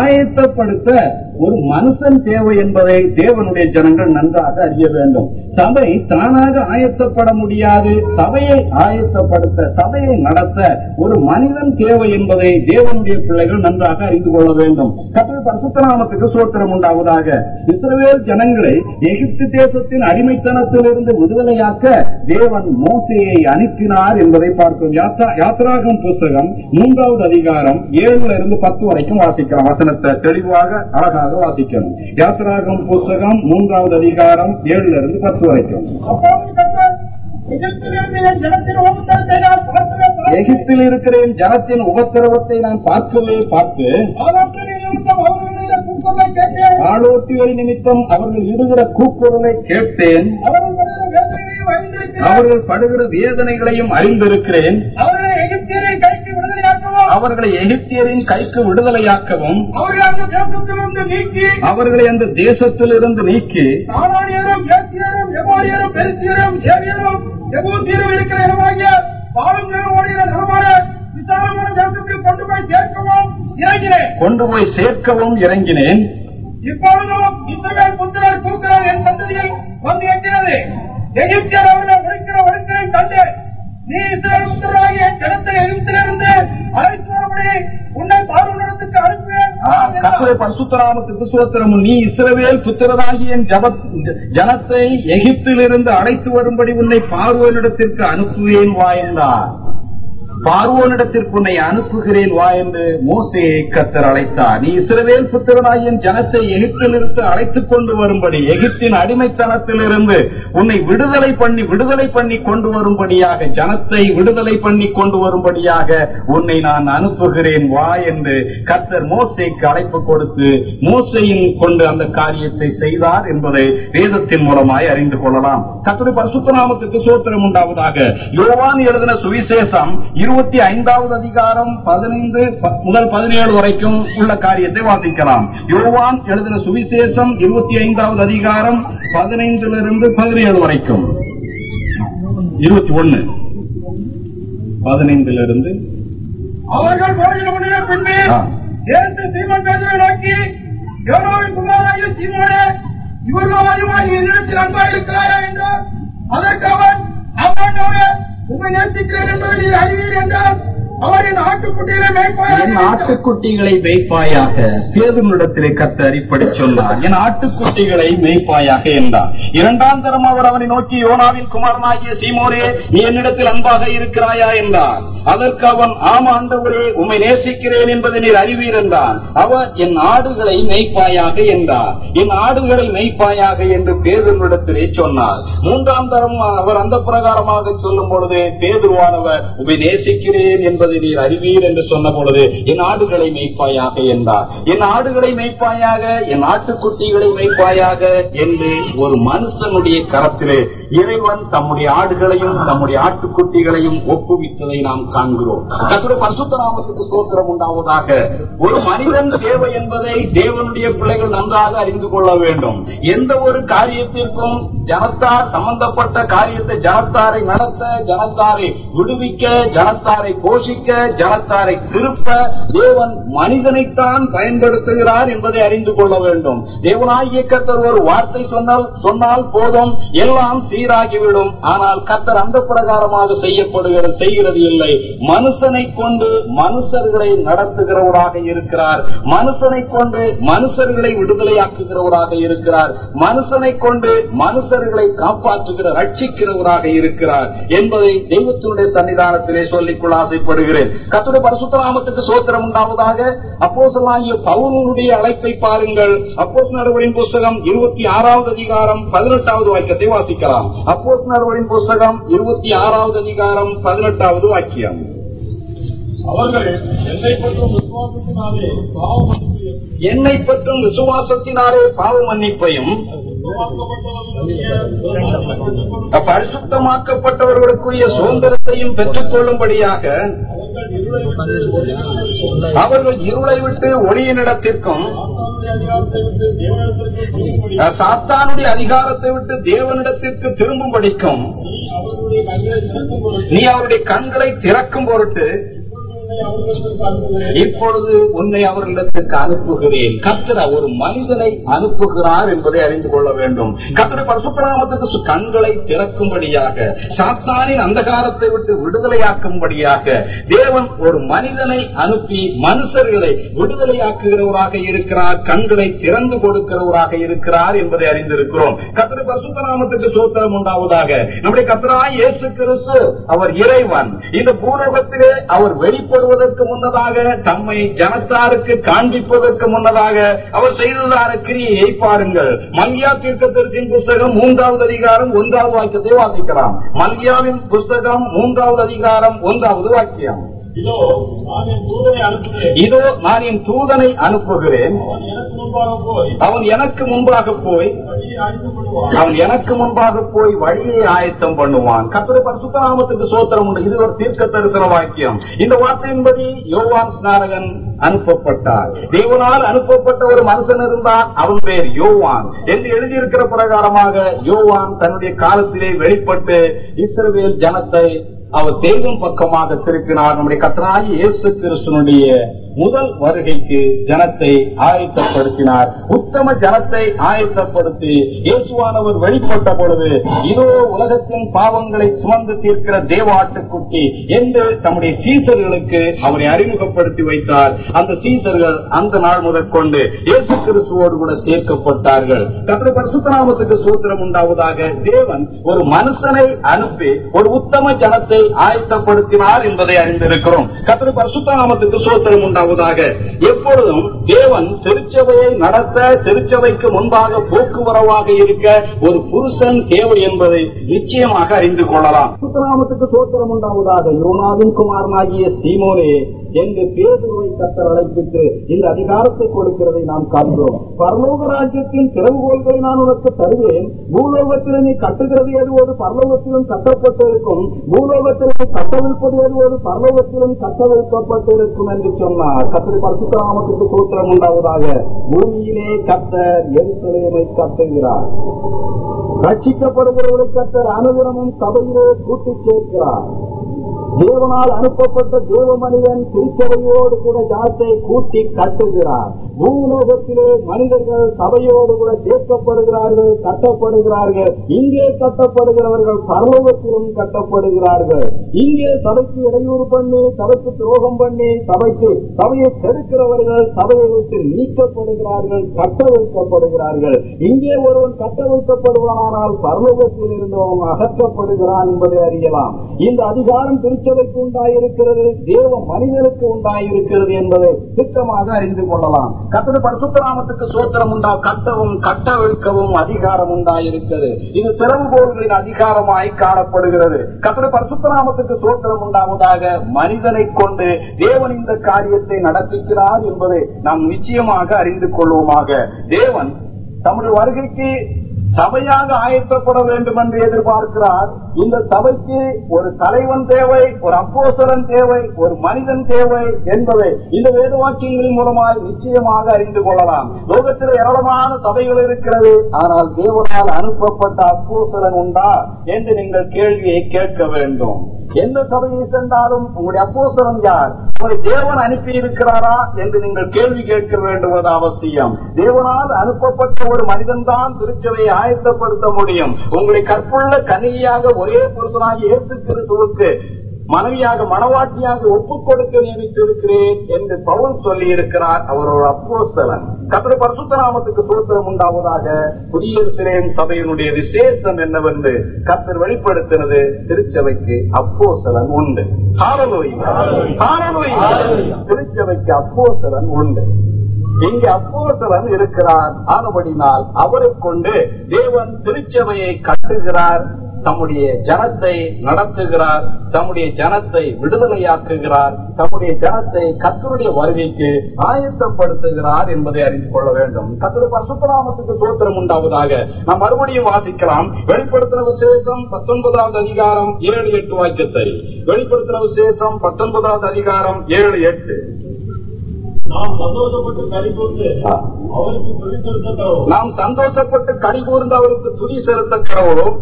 ஆயத்தப்படுத்த ஒரு மனுஷன் தேவை என்பதை தேவனுடைய ஜனங்கள் நன்றாக அறிய வேண்டும். சபை தானாக ஆயத்தப்பட முடியாது. சபையை ஆயத்தப்படுத்த சபையை நடத்த ஒரு மனிதன் தேவை என்பதை என்பதை தேவனுடைய பிள்ளைகள் நன்றாக அறிந்து கொள்ள வேண்டும். கத்திர பரிசுத்தநாமத்துக்கு சோத்திரம் உண்டாவதாக. இஸ்ரவேல் ஜனங்களை எகிப்து தேசத்தின் அடிமைத்தனத்திலிருந்து விடுதலையாக்க தேவன் மோசையை அனுப்பினார் என்பதை பார்க்கும் யாத்ராகம் புஸ்தகம் மூன்றாவது அதிகாரம் ஏழுல இருந்து பத்து வரைக்கும் வாசிக்கலாம் வசனத்தை தெளிவாக அழகாக வாசிக்கணும் யாத்ராகம் புஸ்தகம் மூன்றாவது அதிகாரம் ஏழுல இருந்து பத்து வரைக்கும். ஜனத்தின் எகிப்தில் இருக்கிற என் ஜனத்தின் உபத்திரவத்தை நான் பார்க்கவே பார்த்து. ஆளோட்டிகள் நிமித்தம் அவர்கள் இடுகிற கூக்குரலை கேட்டேன் அவர்கள் படுகிற வேதனைகளையும் அறிந்திருக்கிறேன். அவர்கள் எகிப்தியரின் கைக்கு விடுதலையாக்கவும் அவர்களை அந்த தேசத்திலிருந்து நீக்கி அவர்களை அந்த தேசத்திலிருந்து நீக்கி இருக்கிற பாலும் ஓடுகிற நிலமான விசாலமான தேசத்தில் கொண்டு போய் சேர்க்கவும் இறங்கினேன். கொண்டு போய் சேர்க்கவும் இறங்கினேன். இப்பொழுதும் இஸ்ரவேல் புத்திரர் கூக்குரல் என் சந்ததியில் வந்து எட்டினது. எகிப்தியர் அவர்களை நீராகிய கடத்தை எகிப்திலிருந்து அழைக்கிறவனே நீ இஸ்ரவேல் புத்திரராகிய ஜனத்தை எகிப்திலிருந்து அழைத்து வரும்படி உன்னை பார்வையிடத்திற்கு அனுப்புவேன் வா பார்வோனிடத்திற்கு உன்னை அனுப்புகிறேன் வா என்று மோசையை கத்தர் அழைத்தார். நீ இஸ்ரவேல் புத்திரனாயின் ஜனத்தை எகிப்திலிருந்து அழைத்துக் கொண்டு வரும்படி எகிப்தின் அடிமைத்தனத்திலிருந்து உன்னை விடுதலை பண்ணி விடுதலை பண்ணி கொண்டு வரும்படியாக ஜனத்தை விடுதலை பண்ணி கொண்டு வரும்படியாக உன்னை நான் அனுப்புகிறேன் வா என்று கத்தர் மோசைக்கு அழைப்பு கொடுத்து மோசையின் கொண்டு அந்த காரியத்தை செய்தார் என்பதை வேதத்தின் மூலமாய் அறிந்து கொள்ளலாம். கத்தருடைய பரிசுத்த நாமத்துக்கு சோத்திரம் உண்டாவதாக யோவான் எழுதின சுவிசேஷம் இருபத்தி ஐந்தாவது அதிகாரம் பதினைந்து முதல் பதினேழு வரைக்கும் உள்ள காரியத்தை வாசிக்கலாம். யோவான் எழுதின சுவிசேஷம் இருபத்தி ஐந்தாவது அதிகாரம் பதினைந்திலிருந்து பதினேழு வரைக்கும். இருபத்தி ஒன்னு. பதினைந்திலிருந்து. அவர்கள் போகிற முன்னின பின்பு ஆ. இயேசு சீமோன் பேதுருவை நோக்கி யோனாவின் குமாராகிய சீமோனே இவர்களாயுமாய் என்னிடத்தில் அன்பா இருக்கிறாயா என்றார். அதற்கு அவன் ஆமாண்டவரே உண்மை நேசிக்கிறேன் என்பதை நீர் என் ஆட்டுக்குட்டிகளை மேய்ப்பாயாக பேதுனிடத்திலே கத்தர் இப்படி சொன்னார். என் ஆட்டுக்குட்டிகளை மேய்ப்பாயாக என்றார். இரண்டாம் தரம் அவர் அவனை நோக்கி யோனாவின் குமாரனாகிய சீமோனே நீ என்னிடத்தில் அன்பாக இருக்கிறாயா என்றார். அதற்கு அவன் ஆமா ஆண்டவரே உம்மை நேசிக்கிறேன் என்பதை நீர் அறிவீர் என்றான் அவர் என் ஆடுகளை மேய்ப்பாயாக என்றார். என் ஆடுகளை மேய்ப்பாயாக என்று பேதுருவிடத்திலே சொன்னார். மூன்றாம் தரம் அவர் அந்த பிரகாரமாக சொல்லும் பொழுது பேதுருவானவர் உம்மை நேசிக்கிறேன் என்பதை நீர் அறிவீர் என்று சொன்ன பொழுது என் ஆடுகளை மெய்ப்பாயாக என்றார். என் ஆடுகளை மெய்ப்பாயாக என் ஆட்டுக்குட்டிகளை மெய்ப்பாயாக என்று ஒரு மனுஷனுடைய கரத்திலே இறைவன் தம்முடைய ஆடுகளையும் தம்முடைய ஆட்டுக்குட்டிகளையும் ஒப்புவித்ததை நாம் காண்கிறோம். கர்த்தருடைய பரிசுத்த சோத்திரம் உண்டாவதாக. ஒரு மனிதன் தேவை என்பதை தேவனுடைய பிள்ளைகள் நன்றாக அறிந்து கொள்ள வேண்டும். எந்த ஒரு காரியத்திற்கும் ஜனத்தார் சம்பந்தப்பட்ட காரியத்தை ஜனத்தாரை நடத்த ஜனத்தாரை விடுவிக்க ஜனத்தாரை போஷிக்க ஜனத்தாரை திருப்ப தேவன் மனிதனைத்தான் பயன்படுத்துகிறார் என்பதை அறிந்து கொள்ள வேண்டும். தேவனாய் கத்தர் ஒரு வார்த்தை சொன்னால் சொன்னால் போதும். எல்லாம் சீராகிவிடும் ஆனால் கத்தர் அந்த பிரகாரமாக செய்யப்படுகிறது செய்கிறது இல்லை. மனுஷனை கொண்டு மனுஷர்களை நடத்துகிறவராக இருக்கிறார். மனுஷனை கொண்டு மனுஷர்களை விடுதலையாக்குகிறவராக இருக்கிறார். மனுஷனை கொண்டு மனுஷர்களை காப்பாற்றுகிற ரட்சிக்கிறவராக இருக்கிறார் என்பதை தெய்வத்தினுடைய சன்னிதானத்திலே சொல்லிக்கொள்ள ஆசைப்படுகிறேன். கத்துடைய பரசுத்தராமத்துக்கு சோத்திரம் உண்டாவதாக அப்போசலாகிய பவுனுடைய அழைப்பை பாருங்கள். அப்போ நடவடின் புஸ்தகம் இருபத்தி ஆறாவது அதிகாரம் பதினெட்டாவது வாக்கியத்தை வாசிக்கலாம். அப்போஸ்னர்களின் புஸ்தகம் இருபத்தி ஆறாவது அதிகாரம் பதினெட்டாவது வாக்கியம் அவர்கள் என்னை பற்றும் விசுவாசத்தினாலே பாவ மன்னிப்பையும் என்னை பற்றும் விசுவாசத்தினாலே பாவ மன்னிப்பையும் பரிசுத்தமாக்கப்பட்டவர்களுக்குரிய சுதந்திரத்தையும் பெற்றுக் கொள்ளும்படியாக அவர்கள் இருளை விட்டு ஒளியினிடத்திற்கும் சாத்தானுடைய அதிகாரத்தை விட்டு தேவனிடத்திற்கு திரும்பும்படிக்கும் நீ அவருடைய கண்களை திறக்கும் பொருட்டு இப்பொழுது உன்னை அவர்களிடத்திற்கு அனுப்புகிறேன். கத்திர ஒரு மனிதனை அனுப்புகிறார் என்பதை அறிந்து கொள்ள வேண்டும். கத்திர பரசுத்தராமத்துக்கு கண்களை திறக்கும்படியாக சாத்தானின் அந்தகாரத்தை விட்டு விடுதலையாக்கும்படியாக தேவன் ஒரு மனிதனை அனுப்பி மனுஷர்களை விடுதலையாக்குகிறவராக இருக்கிறார் கண்களை திறந்து கொடுக்கிறவராக இருக்கிறார் என்பதை அறிந்திருக்கிறோம். கத்திர பரசுத்தராமத்துக்கு சோத்திரம் உண்டாவதாக நம்முடைய கத்திராய் இயேசு கிறிஸ்து அவர் இறைவன். இந்த பூலோகத்திலே அவர் வெளிப்பட வருவதற்கு முன்னதாக தம்மை ஜனத்தாருக்கு காண்பிப்பதற்கு முன்னதாக அவர் செய்ததான கிரியையை பாருங்கள். மல்யா தீர்க்கதரிசியின் புஸ்தகம் மூன்றாவது அதிகாரம் ஒன்றாவது வாக்கியத்தை வாசிக்கலாம். மல்யாவின் புஸ்தகம் மூன்றாவது அதிகாரம் ஒன்றாவது வாக்கியம். இதோ நான் என் தூதனை அனுப்புகிறேன். அவன் எனக்கு முன்பாக போய் அவன் எனக்கு முன்பாக போய் வழியை ஆயத்தம் பண்ணுவான். கத்திர பரிசுத்தராமத்துக்கு சோத்திரம் உண்டு. இது ஒரு தீர்க்க தரிசன வாக்கியம். இந்த வார்த்தையின்படி யோவான் ஸ்நானகன் அனுப்பப்பட்டார். தேவனால் அனுப்பப்பட்ட ஒரு மனுஷன் இருந்தால் அவன் பேர் யோவான். என்று எழுதியிருக்கிற பிரகாரமாக யோவான் தன்னுடைய காலத்திலே வெளிப்பட்டு இஸ்ரவேல் ஜனத்தை அவர் தெய்வம் பக்கமாக திருப்பினார். நம்முடைய கத்தராகி இயேசு கிறிஸ்துனுடைய முதல் வருகைக்கு ஜனத்தை ஆயத்தப்படுத்தினார். உத்தம ஜனத்தை ஆயத்தப்படுத்தி இயேசுவானவர் வெளிப்பட்ட பொழுது இதோ உலகத்தின் பாவங்களை சுமந்து தீர்க்கிற தேவாட்டுக்குட்டி என்று தம்முடைய சீசர்களுக்கு அவரை அறிமுகப்படுத்தி வைத்தார். அந்த சீசர்கள் அந்த நாள் முதற் கொண்டு இயேசு கிறிஸ்துவோடு கூட சேர்க்கப்பட்டார்கள். கத்திர பரிசுத்தராமத்துக்கு சூத்திரம் உண்டாவதாக தேவன் ஒரு மனுஷனை அனுப்பி ஒரு உத்தம ஜனத்தை ஆயத்தப்படுத்தினார் என்பதை அறிந்திருக்கிறோம். கத்திர பரிசுத்தநாமத்துக்கு சோத்திரம் உண்டாவதாக. எப்பொழுதும் தேவன் திருச்சபையை நடத்த திருச்சபைக்கு முன்பாக போக்குவரவாக இருக்க ஒரு புருஷன் தேவை என்பதை நிச்சயமாக அறிந்து கொள்ளலாம். சுத்தராமத்துக்கு சோத்திரம் உண்டாவதாக யோனாவின் குமாரனாகிய சீமோனே எங்கு பேதுருவை கத்தர் அழைப்பித்து இந்த அதிகாரத்தை கொடுக்கிறதை நாம் காண்கிறோம். பரலோக ராஜ்யத்தின் திறவுகோள்களை நான் உனக்கு தருவேன். பூலோகத்தில் நீ கட்டுகிறது எதுவோடு பரலோகத்திலும் கட்டப்பட்டிருக்கும்? பூலோகத்தில் நீ கட்டவிழ்ப்பது எதுவோடு பரலோகத்திலும் கட்டவிழ்க்கப்பட்டிருக்கும் என்று சொன்னார். கத்திரி பரசுத்தராமத்துக்கு சூத்திரம் உண்டாவதாக. பூமியிலே கத்தர் எருசலேமை கட்டுகிறார். ரட்சிக்கப்படுகிறவர்களை கத்தர் அனுதினமும் சபையிலே கூட்டிச் சேர்க்கிறார். தேவனால் அனுப்பப்பட்ட தேவ மனிதன் திருச்சபையோடு கூட ஜனத்தை கூட்டி கட்டுகிறார். பூலோகத்திலே மனிதர்கள் சபையோடு கூட சேர்க்கப்படுகிறார்கள் கட்டப்படுகிறார்கள். இங்கே கட்டப்படுகிறவர்கள் பரலோகத்திலும் கட்டப்படுகிறார்கள். இங்கே சபைக்கு இடையூறு பண்ணி சபைக்கு துரோகம் பண்ணி சபைக்கு சபையை செடுக்கிறவர்கள் சபையை விட்டு நீக்கப்படுகிறார்கள் கட்டவிழ்க்கப்படுகிறார்கள் இங்கே ஒருவன் கட்டவிழ்க்கப்படுவானால் பரலோகத்தில் இருந்தவன் அகற்றப்படுகிறான் என்பதை அறியலாம். இந்த அதிகாரம் திருச்சபைக்கு உண்டாயிருக்கிறது தேவ மனிதனுக்கு உண்டாயிருக்கிறது என்பதை திட்டமாக அறிந்து கொள்ளலாம். கத்தது பரசுத்தராமத்துக்கு சோத்திரம் உண்டா? கட்டவும் கட்டவிழ்க்கவும் அதிகாரம் உண்டாயிருக்கிறது. இது திறவுகோள்களின் அதிகாரமாய் காணப்படுகிறது. கத்தது பரசுத்தராமத்துக்கு சோத்திரம் உண்டாவதாக மனிதனை கொண்டு தேவன் இந்த காரியத்தை நடத்துகிறார் என்பதை நாம் நிச்சயமாக அறிந்து கொள்வோமாக. தேவன் தம்முடைய வருகைக்கு சபையாக ஆயத்தப்பட வேண்டும் என்று எதிர்பார்க்கிறார். இந்த சபைக்கு ஒரு தலைவன் தேவை ஒரு அப்போசரன் தேவை ஒரு மனிதன் தேவை என்பதை இந்த வேத வாக்கியங்களின் மூலமாய் நிச்சயமாக அறிந்து கொள்ளலாம். லோகத்தில் ஏராளமான சபைகள் இருக்கிறது. ஆனால் தேவனால் அனுப்பப்பட்ட அப்போசரன் உண்டா என்று நீங்கள் கேள்வியை கேட்க வேண்டும். எந்த சபையை சென்றாலும் உங்களுடைய அப்போசரம் யார்? உங்களை தேவன் அனுப்பி இருக்கிறாரா என்று நீங்கள் கேள்வி கேட்க வேண்டுவது அவசியம். தேவனால் அனுப்பப்பட்ட ஒரு மனிதன் தான் திருச்சபையை ஆயத்தப்படுத்த முடியும். உங்களை கற்புள்ள கனியாக ஒரே புருஷனாக இயேசு கிறிஸ்துவுக்கு மனைவியாக மனவாட்டியாக ஒப்புக் கொடுக்க நியமித்திருக்கிறேன் என்று பவுல் சொல்லி இருக்கிறார் அவர் ஒரு அப்போசலன் கத்திர பரசுத்தராமத்துக்கு சூத்திரம் உண்டாவதாக புதிய சிலையம் சபையினுடைய விசேஷம் என்னவென்று கத்தர் வெளிப்படுத்தினது திருச்சபைக்கு அப்போசலன் உண்டு. திருச்சபைக்கு அப்போசலன் உண்டு. இங்கு அப்போசலன் இருக்கிறார். ஆனபடினால் அவரை கொண்டு தேவன் திருச்சபையை கட்டுகிறார் தம்முடைய ஜனத்தை நடத்துகிறார் தம்முடைய ஜனத்தை விடுதலையாக்குகிறார் தம்முடைய ஜனத்தை கத்தருடைய வருகைக்கு ஆயத்தப்படுத்துகிறார் என்பதை அறிந்து கொள்ள வேண்டும். கத்தருடைய பரசுத்தராமத்துக்கு சோத்திரம் உண்டாவதாக நாம் மறுபடியும் வாசிக்கலாம். வெளிப்படுத்தின விசேஷம் பத்தொன்பதாவது அதிகாரம் ஏழு எட்டு வாக்கியத்தை. வெளிப்படுத்தின விசேஷம் பத்தொன்பதாவது அதிகாரம் ஏழு எட்டு. நாம் சந்தோஷப்பட்டு கனி கூர்ந்து அவருக்கு துதி செலுத்த கடவுளும்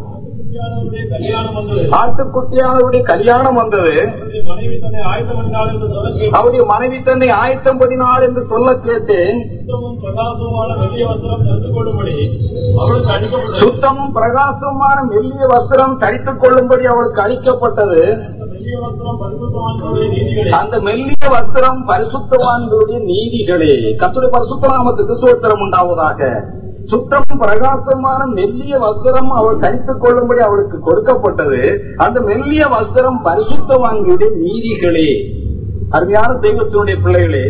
குட்டியானவருடைய கல்யாணம் வந்தது. ஆட்டுக்குட்டியானவருடைய கல்யாணம் வந்தது. அவருடைய மனைவி தன்னை ஆயத்தம் பண்ணினாள் என்று சொல்ல பண்ணினார் என்று கேட்டேன். சுத்தமும் பிரகாசமான மெல்லிய வஸ்திரம் தரித்துக் கொள்ளும்படி அவளுக்கு அளிக்கப்பட்டது. அந்த மெல்லிய வஸ்திரம் பரிசுத்தவான்களுடைய நீதிகளே. கத்துடைய பரிசுத்தராமத்துக்கு சூத்திரம் உண்டாவதாக. சுத்தம் பிரகாசமான மெல்லிய வஸ்திரம் அவள் தரித்துக் கொள்ளும்படி அவளுக்கு கொடுக்கப்பட்டது. அந்த மெல்லிய வஸ்திரம் பரிசுத்தவான்களுடைய நீதிகளே. அருமையான தெய்வத்தினுடைய பிள்ளைகளே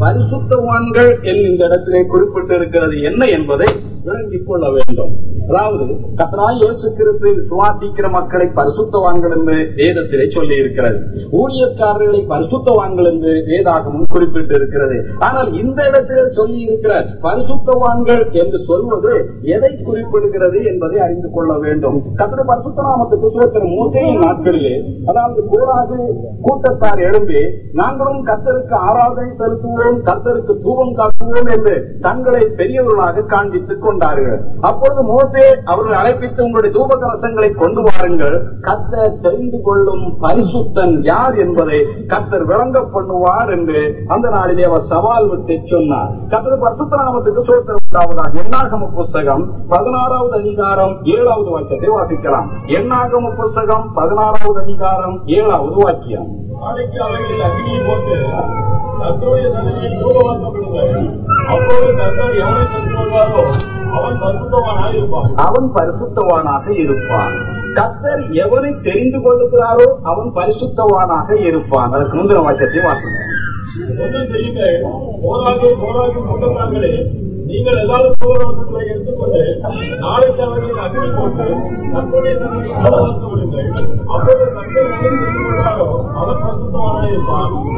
பரிசுத்தவான்கள் என் இந்த இடத்திலே குறிப்பிட்டிருக்கிறது என்ன என்பதை விளங்கிக் கொள்ள வேண்டும். அதாவது கத்தராய் இயேசு கிறிஸ்து சுவாசிக்கிற மக்களை பரிசுத்தவான்கள் என்று வேதத்திலே சொல்லி இருக்கிறது ஊழியக்காரர்களை பரிசுத்தவான்கள் என்று வேதாகமும் குறிப்பிட்டு இருக்கிறது ஆனால் இந்த இடத்தில் சொல்லி இருக்கிற பரிசுத்தவான்கள் என்று சொல்வது எதை குறிப்பிடுகிறது என்பதை அறிந்து கொள்ள வேண்டும். கத்திர பரிசுத்தநாமத்துக்கு சுவத்திர மூசையின் நாட்களிலே அதாவது கோராகு கூட்டத்தார் எழுந்து நாங்களும் கத்தருக்கு ஆராதனை செலுத்துவோம் கத்தருக்கு தூவம் காட்டுவோம் என்று தங்களை பெரியவர்களாக காண்பித்துக் கொண்டார்கள். அப்பொழுது மோசே அவர்கள் அழைப்பித்து உங்களுடைய தூபகரசங்களை கொண்டு வாருங்கள். கத்தர் தெரிந்து கொள்ளும் பரிசுத்தன் யார் என்பதை கத்தர் விளங்க பண்ணுவார் என்று அந்த நாளிலே அவர் சவால் விட்டு சொன்னார். கத்தர் பரிசுத்த நாமத்துக்கு சோத்திர உண்டாவதாக எண்ணாகம புஸ்தகம் பதினாறாவது அதிகாரம் ஏழாவது வாக்கியத்தை வாசிக்கலாம். எண்ணாகம புஸ்தகம் பதினாறாவது அதிகாரம் ஏழாவது வாக்கியம். அவன் பரிசுத்தவானாக இருப்பான். கத்தர் எவனை தெரிந்து கொள்ளுகிறாரோ அவன் பரிசுத்தவானாக இருப்பான். அதற்கு முந்தின வாக்கியத்தை வாசிங்க நீங்கள் எல்லாரும் தூபவாசங்களை எடுத்துக்கொண்டு நாளைக்கு அவைகளில் அக்னி போட்டு கொள்வாரோ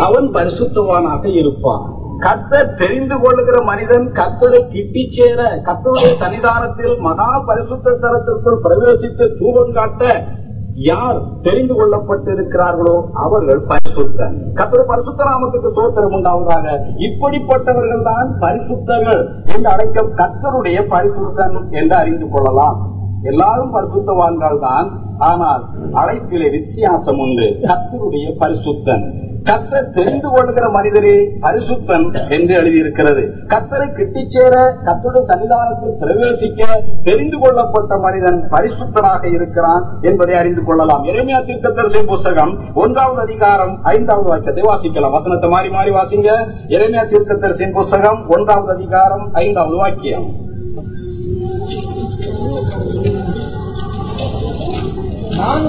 அவன் பரிசுத்தவானாக இருப்பான். கத்தர் தெரிந்து கொள்ளுகிற மனிதன் கத்தரை கிட்டி சேர கத்தருடைய சன்னிதானத்தில் மகா பரிசுத்த தரத்திற்குள் பிரவேசித்து தூபம் காட்ட யார் தெரிந்து கொள்ளப்பட்டிருக்கிறார்களோ அவர்கள் பரிசுத்தன் கத்திர பரிசுத்தராமத்துக்கு சோத்திரம் உண்டாவதாக. இப்படிப்பட்டவர்கள் தான் பரிசுத்தர்கள் என்று அழைக்க கத்தருடைய பரிசுத்தன் என்று அறிந்து கொள்ளலாம். எல்லாரும் பரிசுத்தவான்கள் தான் ஆனால் அழைப்பிலே வித்தியாசம் உண்டு. கத்தருடைய பரிசுத்தன். கத்தர் தெரிந்து கொள்கிற மனிதரே பரிசுத்தன் என்று எழுதியிருக்கிறது. கத்தரை கிட்டி சேர கத்தருடைய சன்னிதானத்தில் பிரவேசிக்க தெரிந்து கொள்ளப்பட்ட மனிதன் பரிசுத்தனாக இருக்கிறான் என்பதை அறிந்து கொள்ளலாம். இறைமையா தீர்க்கதரிசி புஸ்தகம் ஒன்றாவது அதிகாரம் ஐந்தாவது வாக்கியத்தை வாசிக்கலாம். வசனத்தை மாறி மாறி வாசிங்க. இறைமையா திருத்தரசின் புஸ்தகம் ஒன்றாவது அதிகாரம் ஐந்தாவது வாக்கியம். நான்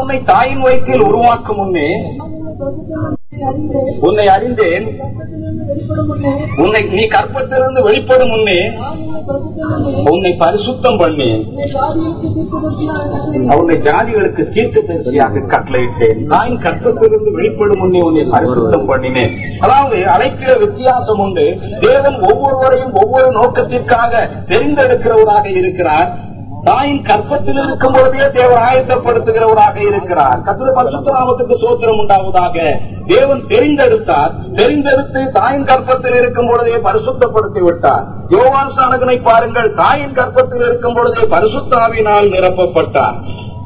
உன்னை தாயின் வயிற்றில் உருவாக்க உருவாக்கும் முன்னே உன்னை அறிந்தேன். உன்னை நீ கற்பத்திலிருந்து வெளிப்படும் முன்னே உன்னை பரிசுத்தம் பண்ணி உன்னை ஜாதிகளுக்கு தீர்க்க தரிசியாக கட்டளையிட்டேன். நான் கற்பத்திலிருந்து வெளிப்படும் முன்னே உன்னை பரிசுத்தம் பண்ணினேன். அதாவது அழைக்கிற வித்தியாசம் உண்டு. தேவன் ஒவ்வொருவரையும் ஒவ்வொரு நோக்கத்திற்காக தெரிந்தெடுக்கிறவராக இருக்கிறார். தாயின் கற்பத்தில் இருக்கும் பொழுதே தேவன் ஆயத்தப்படுத்துகிறவராக இருக்கிறார். கத்திர பரசுத்தராமத்துக்கு சோத்திரம் உண்டாவதாக. தேவன் தெரிந்தெடுத்தார். தெரிந்தெடுத்து தாயின் கற்பத்தில் இருக்கும் பொழுதே பரிசுத்தப்படுத்தி விட்டார். யோவான் சாணகனை பாருங்கள். தாயின் கற்பத்தில் இருக்கும் பொழுதே பரிசுத்தாவினால் நிரப்பப்பட்டார்.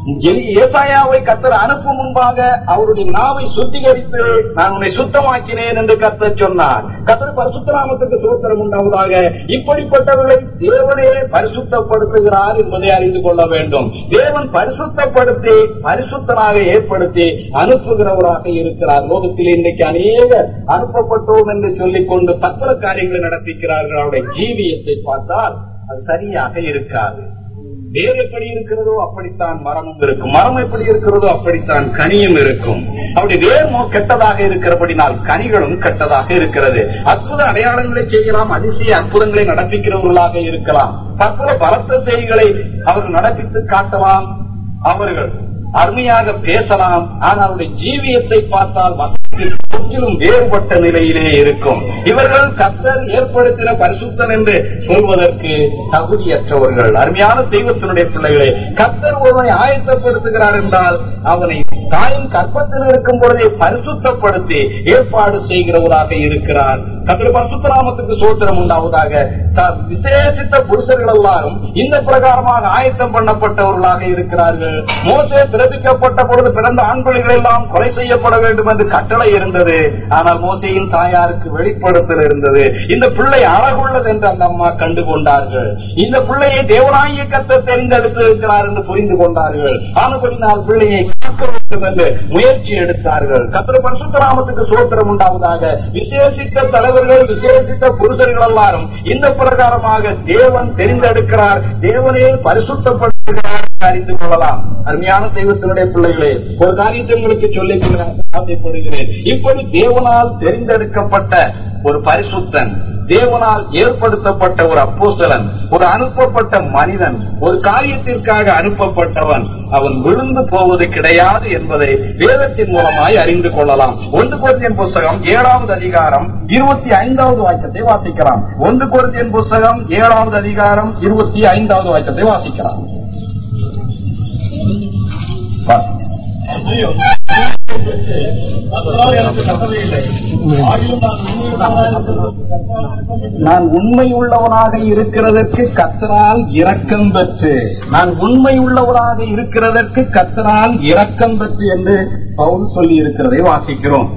ஏசாயாவை கத்தர் அனுப்பும் முன்பாக அவருடைய நாவை சுத்திகரித்து நான் உன்னை சுத்தமாக்கினேன் என்று கத்தர் சொன்னார். கத்தர் பரிசுத்தராமத்துக்கு சுதந்திரம் உண்டாவதாக இப்படிப்பட்டவர்களை தேவனே பரிசுத்தப்படுத்துகிறார் என்பதை அறிந்து கொள்ள வேண்டும். தேவன் பரிசுத்தப்படுத்தி பரிசுத்தனாக ஏற்படுத்தி அனுப்புகிறவராக இருக்கிறார். லோகத்தில் இன்றைக்கு அநேகர் அனுப்பப்பட்டோம் என்று சொல்லிக் கொண்டு தற்பல காரியங்களை நடத்திக்கிறார்கள் அவருடைய ஜீவியத்தை பார்த்தால் அது சரியாக இருக்காது. வேர் எப்படி இருக்கிறதோ அப்படித்தான் மரமும் இருக்கும். மரம் எப்படி இருக்கிறதோ அப்படித்தான் கனியும் இருக்கும். அப்படி வேர் கெட்டதாக இருக்கிறபடினால் கனிகளும் கெட்டதாக இருக்கிறது. அற்புத அடையாளங்களை செய்யலாம் அதிசய அற்புதங்களை நடப்பிக்கிறவர்களாக இருக்கலாம். பற்பல பலத்த செய்திகளை அவர்கள் நடப்பித்து காட்டலாம். அவர்கள் அருமையாக பேசலாம். ஆனால் அவருடைய ஜீவியத்தை பார்த்தால் வசதி முற்றிலும் வேறுபட்ட நிலையிலே இருக்கும். இவர்கள் கத்தர் ஏற்படுத்தின பரிசுத்தன் என்று சொல்வதற்கு தகுதியற்றவர்கள். அருமையான தெய்வத்தினுடைய பிள்ளைகளே கத்தர் ஒருவனை ஆயத்தப்படுத்துகிறார் என்றால் அவனை தாயின் கற்பத்தில் இருக்கும் பொழுதே பரிசுத்தப்படுத்தி ஏற்பாடு செய்கிறவராக இருக்கிறார். கத்திர பரிசுத்தராமத்துக்கு சோத்திரம் உண்டாவதாக விசேஷித்த புருஷர்கள் எல்லாரும் இந்த பிரகாரமாக ஆயத்தம் பண்ணப்பட்டவர்களாக இருக்கிறார்கள். மோசே பிறப்பிக்கப்பட்ட பொழுது பிறந்த ஆண்பிள்ளைகள் எல்லாம் கொலை செய்யப்பட வேண்டும் என்று கட்டளை இருந்தது. ஆனால் மோசையின் தாயாருக்கு வெளிப்படுத்தல் இருந்தது. இந்த பிள்ளை அழகுள்ளது என்று அந்த அம்மா கண்டு கொண்டார்கள் இந்த பிள்ளையை தேவனாய கத்த தெரிந்தெடுத்து இருக்கிறார் என்று புரிந்து கொண்டார்கள். ஆனபடினால் பிள்ளையை முயற்சி எடுத்தார்கள். கத்திர பரசுத்தராமத்துக்கு சோத்திரம் உண்டாவதாக. விசேஷித்த தலைவர்கள் விசேஷித்த புருஷர்கள் எல்லாரும் இந்த பிரகாரமாக தேவன் தெரிந்தெடுக்கிறார். தேவனே பரிசுத்தப்படுகிறார் அறிந்து கொள்ளலாம். அருமையான தெய்வத்தினுடைய பிள்ளைகளே ஒரு காரியத்தை உங்களுக்கு சொல்லிக் கொள்ள ஆசைப்படுகிறேன் இப்படி தேவனால் தெரிந்தெடுக்கப்பட்ட ஒரு பரிசுத்தன் தேவனால் ஏற்படுத்தப்பட்ட ஒரு அப்போசலன் ஒரு அனுப்பப்பட்ட மனிதன் ஒரு காரியத்திற்காக அனுப்பப்பட்டவன் அவன் விழுந்து போவது கிடையாது என்பதை வேதத்தின் மூலமாய் அறிந்து கொள்ளலாம். ஒன்று கொரிந்தியன் புஸ்தகம் ஏழாவது அதிகாரம் இருபத்தி ஐந்தாவது வாக்கியத்தை வாசிக்கலாம். ஒன்று கொரிந்தியன் புஸ்தகம் ஏழாவது அதிகாரம் இருபத்தி ஐந்தாவது வாக்கியத்தை வாசிக்கலாம். வாசிங்க. நான் உண்மை உள்ளவனாக இருக்கிறதற்கு கத்தனால் இரக்கம் பெற்று நான் உண்மை உள்ளவனாக இருக்கிறதற்கு கத்தனால் இரக்கம் பெற்று என்று பவுல் சொல்லி இருக்கிறதை வாசிக்கிறோம்.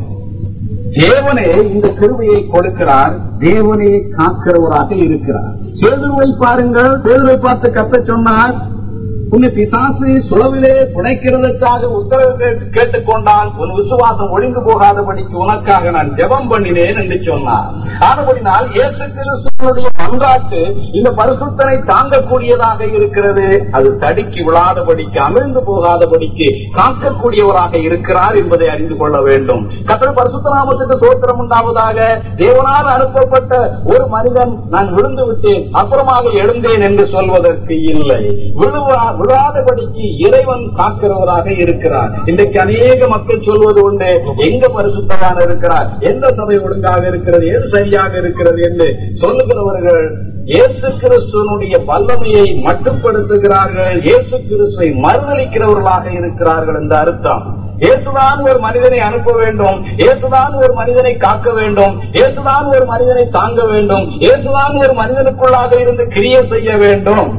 தேவனே இந்த கிருபையை கொடுக்கிறார் தேவனையை காக்கிறவராக இருக்கிறார். சேதுருவை பாருங்கள் பேதுருவை பார்த்து கத்த சொன்னார் உன்னை பிசாசு சுழவிலே புடைக்கிறதற்காக உத்தரவு கேட்டு- கேட்டுக்கொண்டால் உன் விசுவாசம் ஒழிந்து போகாதபடிக்கு உனக்காக நான் ஜெபம் பண்ணினேன் என்று சொன்னார். ஆனபடினால் இயேசு கிறிஸ்து பங்காட்டு இந்த பரிசுத்தனை தாங்கக்கூடியதாக இருக்கிறது. அது தடுக்கி விழாதபடிக்கு அமிழ்ந்து போகாதபடிக்கு காக்கக்கூடியவராக இருக்கிறார் என்பதை அறிந்து கொள்ள வேண்டும். கத்திர பரிசுத்தராமத்துக்கு சோத்திரம் உண்டாவதாக. தேவனால் அனுப்பப்பட்ட ஒரு மனிதன் நான் விழுந்து விட்டேன் அப்புறமாக எழுந்தேன் என்று சொல்வதற்கு இல்லை. விழுவா விழாதபடிக்கு இறைவன் காக்கிறவராக இருக்கிறார். இன்றைக்கு அநேக மக்கள் சொல்வது உண்டு எங்க பரிசுத்தமான இருக்கிறார்? எந்த சபை ஒழுங்காக இருக்கிறது? எது சரியாக இருக்கிறது? என்று சொல்லுகிறவர்கள் இயேசு கிறிஸ்துவனுடைய வல்லமையை மட்டுப்படுத்துகிறார்கள். இயேசு கிறிஸ்துவை மறுதளிக்கிறவர்களாக இருக்கிறார்கள் என்ற அர்த்தம். இயேசுதான் ஒரு மனிதனை அனுப்ப வேண்டும். இயேசுதான் ஒரு மனிதனை காக்க வேண்டும். இயேசுதான் ஒரு மனிதனை தாங்க வேண்டும். இயேசுதான் ஒரு மனிதனுக்குள்ளாக இருந்து கிரிய செய்ய வேண்டும்.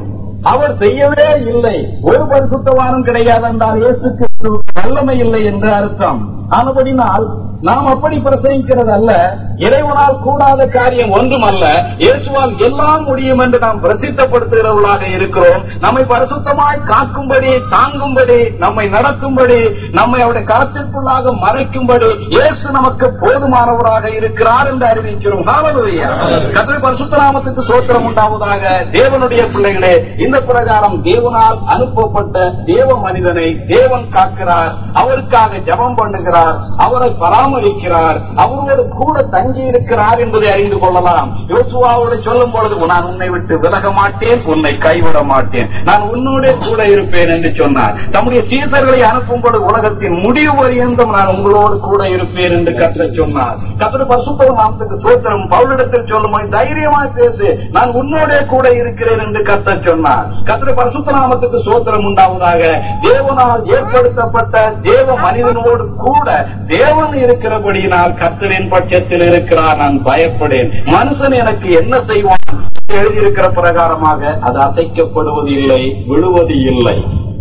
அவர் செய்யவே இல்லை. ஒரு பரிசுத்தவானும் கிடையாது என்றால் இயேசு கிறிஸ்து வல்லமை இல்லை என்று அர்த்தம். ஆனபடினால் நாம் அப்படி பிரசங்கிக்கிறது அல்ல இறைவனால் கூடாத காரியம் ஒன்றும் அல்ல இயேசுவால் எல்லாம் முடியும் என்று நாம் பிரசித்தப்படுத்துகிறவர்களாக இருக்கிறோம். நம்மை பரிசுத்தமாய் காக்கும்படி தாங்கும்படி நம்மை நடத்தும்படி நம்மை அவருடைய கரத்திற்குள்ளாக மறைக்கும்படி இயேசு நமக்கு போதுமானவராக இருக்கிறார் என்று அறிவிக்கிறோம். ஹalleluya. கர்த்தருடைய பரிசுத்த நாமத்துக்கு சோத்திரம் உண்டாவதாக தேவனுடைய பிள்ளைகளே இந்த பிரகாரம் தேவனால் அனுப்பப்பட்ட தேவ மனிதனை தேவன் காக்கிறார். அவருக்காக ஜெபம் பண்ணுகிறார். இருக்கிறார் அவரை பராமரிக்கிறார். அவரோடு கூட தங்கி இருக்கிறார் என்பதை அறிந்து கொள்ளலாம். யோசுவாவோடு சொல்லும் பொழுது நான் உன்னை விட்டு விலக மாட்டேன் உன்னை கைவிட மாட்டேன். நான் உன்னோட கூட இருப்பேன் என்று சொன்னார். தம்முடைய சீசர்களை அனுப்பும் பொழுது உலகத்தின் முடிவு பரியந்தம் நான் உங்களோடு கூட இருப்பேன் என்று கற்று சொன்னார். கத்திர பரிசுத்த நாமத்துக்கு சோத்திரம் பவுலிடத்தில் சொல்லும் போது தைரியமாய் பேசு நான் உன்னோட கூட இருக்கிறேன் என்று கத்த சொன்னார். கத்திர பரிசுத்த நாமத்துக்கு சோத்திரம் உண்டாவதாக தேவனால் ஏற்படுத்தப்பட்ட தேவ மனிதனோடு கூட தேவன் இருக்கிறபடியினால் கர்த்தரின் பட்சத்தில் இருக்கிறார் நான் பயப்படேன். மனுஷன் எனக்கு என்ன செய்வான்? எழுதியிருக்கிற பிரகாரமாக அது அசைக்கப்படுவது இல்லை விழுவது இல்லை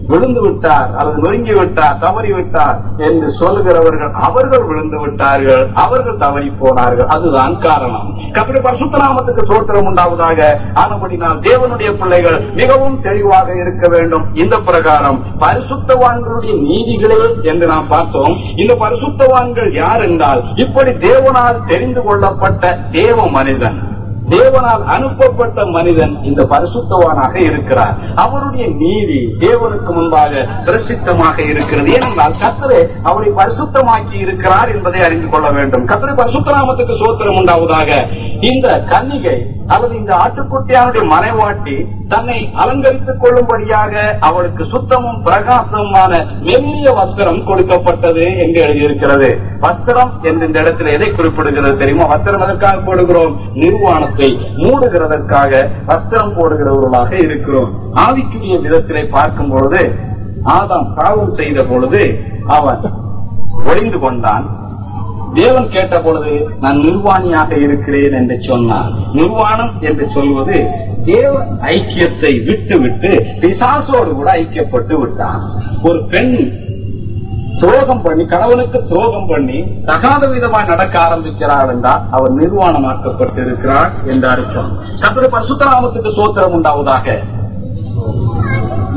விழுந்து விட்டார் அல்லது நொறுங்கி விட்டார் தவறி விட்டார் என்று சொல்லுகிறவர்கள் அவர்கள் விழுந்து விட்டார்கள் அவர்கள் தவறி போனார்கள். அதுதான் காரணம். கத்திர பரசுத்தராமத்துக்கு சோத்திரம் உண்டாவதாக ஆனபடினால் தேவனுடைய பிள்ளைகள் மிகவும் தெளிவாக இருக்க வேண்டும். இந்த பிரகாரம் பரிசுத்தவான்களுடைய நீதிகளே என்று நாம் பார்த்தோம். இந்த பரிசுத்தவான்கள் யார் என்றால் இப்படி தேவனால் தெரிந்து கொள்ளப்பட்ட தேவ மனிதன். தேவனால் அனுப்பப்பட்ட மனிதன் இந்த பரிசுத்தவானாக இருக்கிறார். அவருடைய நீதி தேவனுக்கு முன்பாக பிரசித்தமாக இருக்கிறது. ஏனென்றால் கத்தரே அவரை பரிசுத்தமாக்கி இருக்கிறார் என்பதை அறிந்து கொள்ள வேண்டும். கத்தரை பரிசுத்தராமத்துக்கு சோத்திரம் உண்டாவதாக. இந்த கன்னிகை அல்லது இந்த ஆட்டுக்குட்டியானுடைய மனைவாட்டி தன்னை அலங்கரித்துக் கொள்ளும்படியாக அவளுக்கு சுத்தமும் பிரகாசமான மெல்லிய வஸ்திரம் கொடுக்கப்பட்டது என்று எழுதியிருக்கிறது. வஸ்திரம் என்ற இந்த இடத்துல எதை குறிப்பிடுகிறது தெரியுமா? வஸ்திரம் எதற்காக போடுகிறோம் நிர்வாணத்தை முகத்தை மூடுகிறதற்காக வஸ்திரம் போடுகிறவர்களாக இருக்கிறோம். ஆவிக்குரிய விதத்திலே பார்க்கும் பொழுது ஆதாம் பாவம் செய்த பொழுது அவன் ஒளிந்து கொண்டான். தேவன் கேட்ட பொழுது நான் நிர்வாணியாக இருக்கிறேன் என்று சொன்னான். நிர்வாணம் என்று சொல்வது தேவ ஐக்கியத்தை விட்டு விட்டு பிசாசோடு கூட ஐக்கியப்பட்டு விட்டான். ஒரு பெண் துரோகம் பண்ணி கணவனுக்கு துரோகம் பண்ணி தகாத விதமாக நடக்க ஆரம்பிக்கிறாள் என்றால் அவர் நிர்வாணமாக்கப்பட்டிருக்கிறார் என்று அர்த்தம். கத்திர பரசுத்தராமத்துக்கு சோத்திரம் உண்டாவதாக.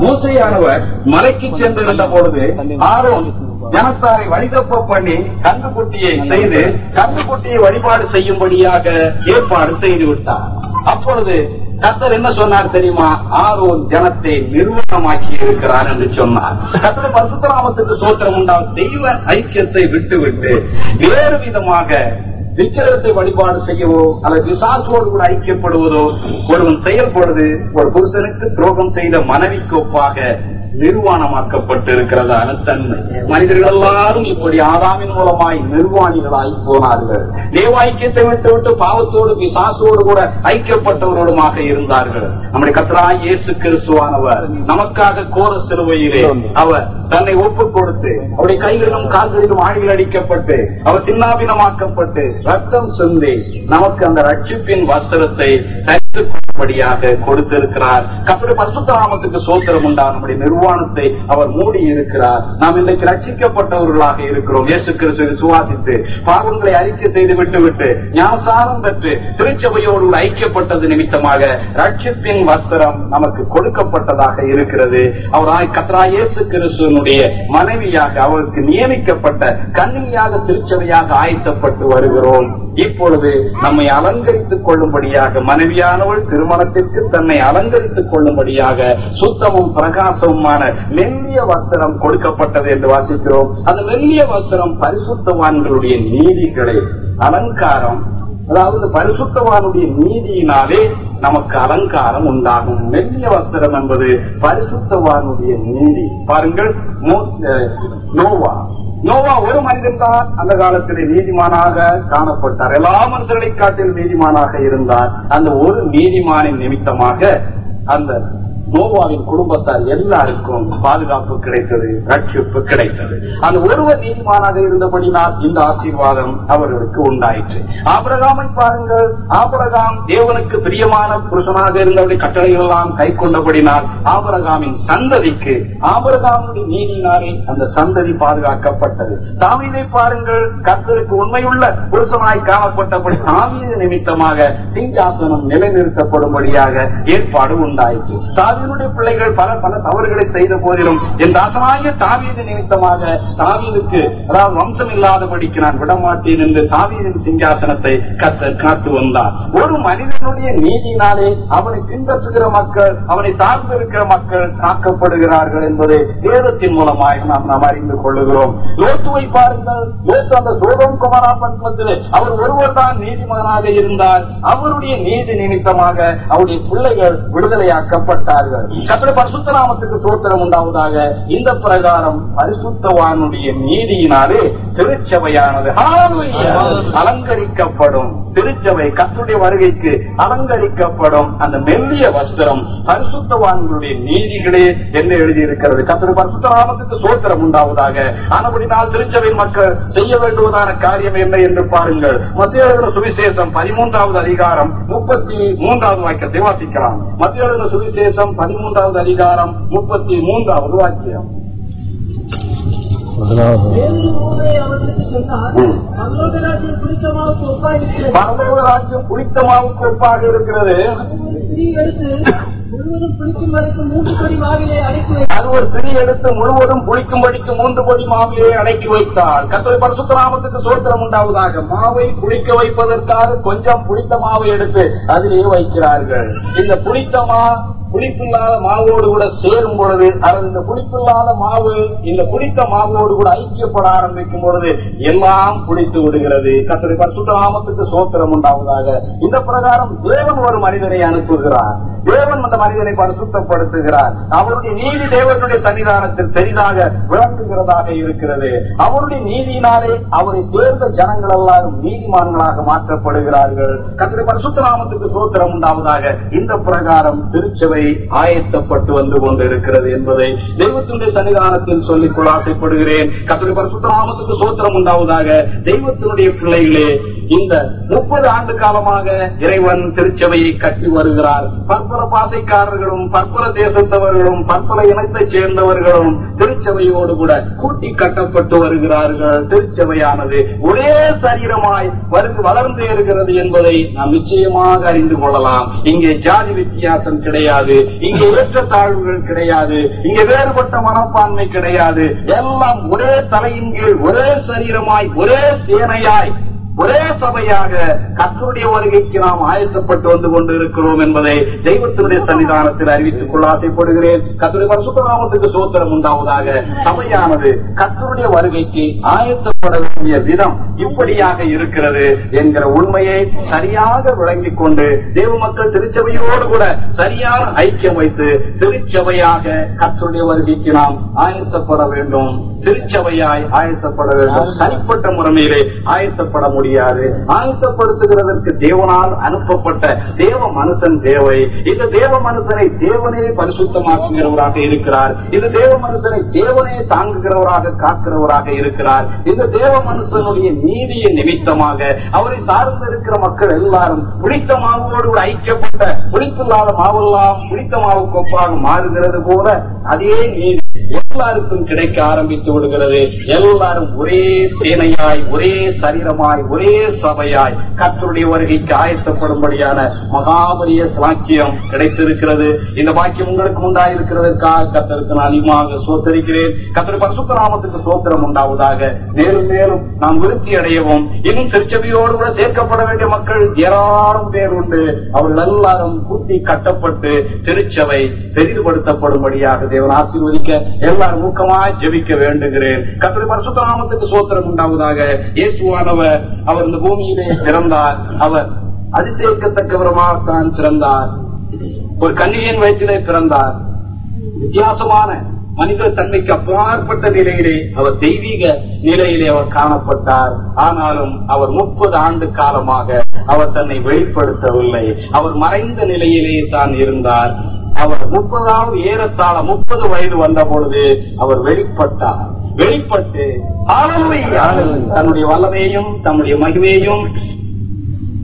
மூசையானவர் மலைக்கு சென்றிருந்த பொழுது ஆரோன் ஜனத்தாரை வழிதப்ப பண்ணி கந்துக்குட்டியை செய்து கந்துக்குட்டியை வழிபாடு செய்யும்படியாக ஏற்பாடு செய்து விட்டார் அப்பொழுது கத்தர் என்ன சொன்னார் தெரியுமா? ஆரோன் ஜனத்தை நிர்வாணமாக்கி இருக்கிறார் என்று சொன்னார். கத்தர் பரசுத்தராமத்துக்கு சோத்திரம் உண்டால் தெய்வ ஐக்கியத்தை விட்டுவிட்டு வேறு விதமாக விக்கிரகத்தை வழிபாடு செய்யவோ அல்லது விசாசோடு கூட ஐக்கியப்படுவதோ ஒருவன் செயல்படுவது ஒரு புருஷனுக்கு துரோகம் செய்த மனைவிக்கு ஒப்பாக நிர்வாணமாக்கப்பட்டு தன்மை. மனிதர்கள் எல்லாரும் இப்படி ஆதாமின் மூலமாய் நிர்வாணிகளாய் போனார்கள். தேவாய்க்கியத்தை விட்டு விட்டு பாவத்தோடு பிசாசோடு கூட ஐக்கியப்பட்டவரோடுமாக இருந்தார்கள். நம்முடைய கத்தராய் இயேசு கிறிஸ்துவானவர் நமக்காக கோர சிலுவையிலே அவர் தன்னை ஒப்புக் கொடுத்து அவருடைய கைகளிலும் கால்களிலும் ஆடிகள் அடிக்கப்பட்டு அவர் சின்னாபினமாக்கப்பட்டு ரத்தம் சிந்தி நமக்கு அந்த ரட்சிப்பின் வஸ்திரத்தை படியாக கொடுத்திருக்கிறார். கத்திர பரிசுத்தாமத்துக்கு சோத்திரம் உண்டா நம்முடைய நிர்வாணத்தை அவர் மூடி இருக்கிறார் நாம் இன்றைக்கு ரட்சிக்கப்பட்டவர்களாக இருக்கிறோம். இயேசு கிறிஸ்து விசுவாசித்து பாவங்களை அறிக்கை செய்து விட்டு விட்டு ஞானசாரம் பெற்று திருச்சபையோடு ஐக்கியப்பட்டது நிமித்தமாக ரட்சிப்பின் வஸ்திரம் நமக்கு கொடுக்கப்பட்டதாக இருக்கிறது. அவர் கத்ரா இயேசு கிறிஸ்துவனுடைய மனைவியாக அவருக்கு நியமிக்கப்பட்ட கண்ணியாக திருச்சபையாக ஆயத்தப்பட்டு வருகிறோம். இப்பொழுது நம்மை அலங்கரித்துக் கொள்ளும்படியாக மனைவியான மனைவியானவள் திருமணத்திற்கு தன்னை அலங்கரித்துக் கொள்ளும்படியாக சுத்தமும் பிரகாசமுமான மெல்லிய வஸ்திரம் கொடுக்கப்பட்டது என்று வாசிக்கிறோம். அந்த மெல்லிய வஸ்திரம் பரிசுத்தவான்களுடைய நீதிகளை அலங்காரம் அதாவது பரிசுத்தவானுடைய நீதியினாலே நமக்கு அலங்காரம் உண்டாகும். மெல்லிய வஸ்திரம் என்பது பரிசுத்தவானுடைய நீதி. பாருங்கள் நோவா. நோவா ஒரு மனிதன் தான் அந்த காலத்திலே நீதிமானாக காணப்பட்டார். எல்லா மனிதர்களை காட்டில் நீதிமானாக இருந்தார். அந்த ஒரு நீதிமானின் நிமித்தமாக அந்த நோவாவின் குடும்பத்தார் எல்லாருக்கும் பாதுகாப்பு கிடைத்தது ரட்சிப்பு கிடைத்தது. அந்த ஒருவர் நீதிமானாக இருந்தபடினால் இந்த ஆசீர்வாதம் அவர்களுக்கு உண்டாயிற்று. ஆபரகாமை பாருங்கள். ஆபரகாம் தேவனுக்கு பிரியமான புருஷனாக இருந்தவருடைய கட்டளைகள் எல்லாம் கை கொண்டபடினால் ஆபரகாமின் சந்ததிக்கு ஆபரகாமுடைய நீதியினாலே அந்த சந்ததி பாதுகாக்கப்பட்டது. தாவீதை பாருங்கள். கர்த்தருக்கு உண்மையுள்ள புருஷனாய் காணப்பட்டபடி தாவீது நிமித்தமாக சிங்காசனம் நிலைநிறுத்தப்படும்படியாக ஏற்பாடு உண்டாயிற்று. தாவீதுடைய பிள்ளைகள் பல பல தவறுகளை செய்த போதிலும் என் தாசனாகிய தாவீது நிமித்தமாக தாவீதுக்கு அதாவது வம்சம் இல்லாதபடிக்கு நான் விடமாட்டேன் என்று தாவீதின் சிங்காசனத்தை கர்த்தர் காத்து வந்தார். ஒரு மனிதனுடைய நீதியினாலே அவனை பின்பற்றுகிற மக்கள் அவனை சார்ந்திருக்கிற மக்கள் காக்கப்படுகிறார்கள் என்பதை வேதத்தின் மூலமாக நாம் நாம் அறிந்து கொள்ளுகிறோம். லோத்துவை பாருங்கள். லோத்து அந்த சோதம் குமாரா அவர் ஒருவர் தான் நீதிமானாக இருந்தார். அவருடைய நீதி நிமித்தமாக அவருடைய பிள்ளைகள் விடுதலையாக்கப்பட்டார்கள். கத்திர பரிசுத்த நாமத்துக்கு சோத்திரம் உண்டாவதாக இந்த பிரகாரம் பரிசுத்தவானுடைய நீதியினாலே திருச்சபையானது அலங்கரிக்கப்படும். திருச்சபை கத்துடைய வருகைக்கு அலங்கரிக்கப்படும் அந்த மெல்லிய வஸ்திரம் பரிசுத்தவான்களுடைய நீதிகளே என்ன எழுதியிருக்கிறது. கத்திர பரிசுத்த நாமத்துக்கு சோத்திரம் உண்டாவதாக. ஆனபடினால் திருச்சபை மக்கள் செய்ய வேண்டுவதான காரியம் என்ன என்று பாருங்கள். மத்திய சுவிசேஷம் பதிமூன்றாவது அதிகாரம் முப்பத்தி மூன்றாவது வாக்கியத்தை வாசிக்கலாம். மத்திய சுவிசேஷம் பதிமூன்றாவது அதிகாரம் முப்பத்தி மூன்றாவது வாக்கியம். பரலோகராஜ்யம் புளித்தமாவுக்கு ஒப்பாக இருக்கிறது. அது ஒரு முழுவதும் மூன்று படி மாவிலே அது சிறி எடுத்து முழுவதும் புளிக்கும்படிக்கு மூன்று பொடி மாவிலே அடக்கி வைத்தாள் கத்தரை பரிசுத்த நாமத்துக்கு சோத்திரம் உண்டாவதாக. மாவை புளிக்க வைப்பதற்காக கொஞ்சம் புளித்த மாவை எடுத்து அதிலே வைக்கிறார்கள். இந்த புளித்த மா புளிப்பில்லாத மாவோடு கூட சேரும் பொழுது அல்லது இந்த புளிப்பில்லாத மாவு இந்த புளித்த மாவோடு கூட ஐக்கியப்பட ஆரம்பிக்கும் பொழுது எல்லாம் புளித்து விடுகிறது. கத்தரை பரிசுத்தாமத்துக்கு சோத்திரம் உண்டாவதாக. இந்த பிரகாரம் தேவன் ஒரு மனிதனை அனுப்புகிறார். தேவன் அந்த மனிதனை பரிசுத்தப்படுத்துகிறார். அவருடைய நீதி தேவனுடைய சன்னிதானத்தில் பெரிதாக விளங்குகிறதாக இருக்கிறது. அவருடைய நீதியினாலே அவரை சேர்ந்த ஜனங்கள் எல்லாரும் நீதிமான்களாக மாற்றப்படுகிறார்கள். கத்திர பரிசுத்த நாமத்துக்கு சோத்திரம் உண்டாவதாக இந்த பிரகாரம் திருச்சபை ஆயத்தப்பட்டு வந்து கொண்டிருக்கிறது என்பதை தெய்வத்தினுடைய சன்னிதானத்தில் சொல்லிக்கொள்ள ஆசைப்படுகிறேன். கத்திரி பரசுத்தராமத்துக்கு சோத்திரம் உண்டாவதாக தெய்வத்தினுடைய பிள்ளைகளே இந்த முப்பது ஆண்டு காலமாக இறைவன் திருச்சபையை கட்டி வருகிறார். பற்பல பாசைக்காரர்களும் பற்பல தேசத்தவர்களும் பற்பல இனத்தைச் சேர்ந்தவர்களும் திருச்சபையோடு கூட கூட்டி கட்டப்பட்டு வருகிறார்கள். திருச்சபையானது ஒரே சரீரமாய் வரு- வளர்ந்து இருக்கிறது என்பதை நாம் நிச்சயமாக அறிந்து கொள்ளலாம். இங்கே ஜாதி வித்தியாசம் கிடையாது. இங்கே ஏற்றத்தாழ்வுகள் கிடையாது. இங்கே வேறுபட்ட மனப்பான்மை கிடையாது. எல்லாம் ஒரே தலையின் கீழ் ஒரே சரீரமாய் ஒரே சேனையாய் ஒரே சபையாக கத்தருடைய வருகைக்கு நாம் ஆயத்தப்பட்டு வந்து கொண்டு இருக்கிறோம் என்பதை தெய்வத்தினுடைய சன்னிதானத்தில் அறிவித்துக் கொள்ள ஆசைப்படுகிறேன். கர்த்தருடைய பரிசுத்த நாமத்துக்கு சோத்திரம் உண்டாவதாக சபையானது கத்தருடைய வருகைக்கு ஆயத்த வேண்டிய விதம் இப்படியாக இருக்கிறது என்கிற உண்மையை சரியாக விளங்கிக் கொண்டு தேவ மக்கள் திருச்சபையோடு கூட சரியான ஐக்கியம் வைத்து திருச்சபையாக கற்றுடைய வருகைக்கு நாம் ஆயத்தப்பட வேண்டும். திருச்சபையாய் ஆயத்தப்பட வேண்டும். தனிப்பட்ட முறைமையிலே ஆயத்தப்பட முடியாது. ஆயத்தப்படுத்துகிறதற்கு தேவனால் அனுப்பப்பட்ட தேவ மனுஷன் தேவை. இந்த தேவ மனுஷனை தேவனே பரிசுத்தமாக்குகிறவராக இருக்கிறார். இந்த தேவ மனுஷனை தேவனே தாங்குகிறவராக காக்கிறவராக இருக்கிறார். இந்த தேவ மனுஷனுடைய நீதியின் நிமித்தமாக அவரை சார்ந்திருக்கிற மக்கள் எல்லாரும் புளித்த மாவோடு கூட ஐக்கியப்பட்ட புளித்தில்லாத மாவெல்லாம் புளித்த மாவு கோப்பாக மாறுகிறது போல அதே நீதி. எல்லாருக்கும் கிடைக்க ஆரம்பித்து விடுகிறது. எல்லாரும் ஒரே சேனையாய் ஒரே சரீரமாய் ஒரே சபையாய் கத்தருடைய வருகைக்கு ஆயத்தப்படும்படியான மகாபரிய வாக்கியம் கிடைத்திருக்கிறது. இந்த பாக்கியம் உங்களுக்கு உண்டாயிருக்கிறதற்காக கத்தருக்கு நான் அதிகமாக சோத்தரிக்கிறேன். கத்தர் பரசுத்தராமத்துக்கு சோத்திரம் உண்டாவதாக. மேலும் மேலும் நாம் விருத்தி அடையவும் இன்னும் திருச்சபையோடு கூட சேர்க்கப்பட வேண்டிய மக்கள் ஏராளம் பேர் உண்டு. அவர்கள் எல்லாரும் கூட்டி கட்டப்பட்டு திருச்சபை பெரிதுபடுத்தப்படும்படியாக தேவன் ஆசீர்வதிக்க எல்லாரும் ஊக்கமாய் ஜெபிக்க வேண்டுகிறேன். கத்திரி பரிசுத்த நாமத்துக்கு சோத்திரம் உண்டாவதாக இயேசுவானவர் அவர் இந்த பூமியிலே பிறந்தார். அவர் அதிசயிக்கத்தக்கவரமாகத்தான் பிறந்தார். ஒரு கன்னியின் வயிற்றிலே பிறந்தார். வித்தியாசமான மனித தன்மைக்கு அப்பாற்பட்ட நிலையிலே அவர் தெய்வீக நிலையிலே அவர் காணப்பட்டார். ஆனாலும் அவர் முப்பது ஆண்டு காலமாக அவர் தன்னை வெளிப்படுத்தவில்லை. அவர் மறைந்த நிலையிலே தான் இருந்தார். அவர் முப்பதாவது ஏறத்தாழ முப்பது வயது வந்த பொழுது அவர் வெளிப்பட்டார். வெளிப்பட்டு தன்னுடைய வல்லமையையும் தன்னுடைய மகிமையையும்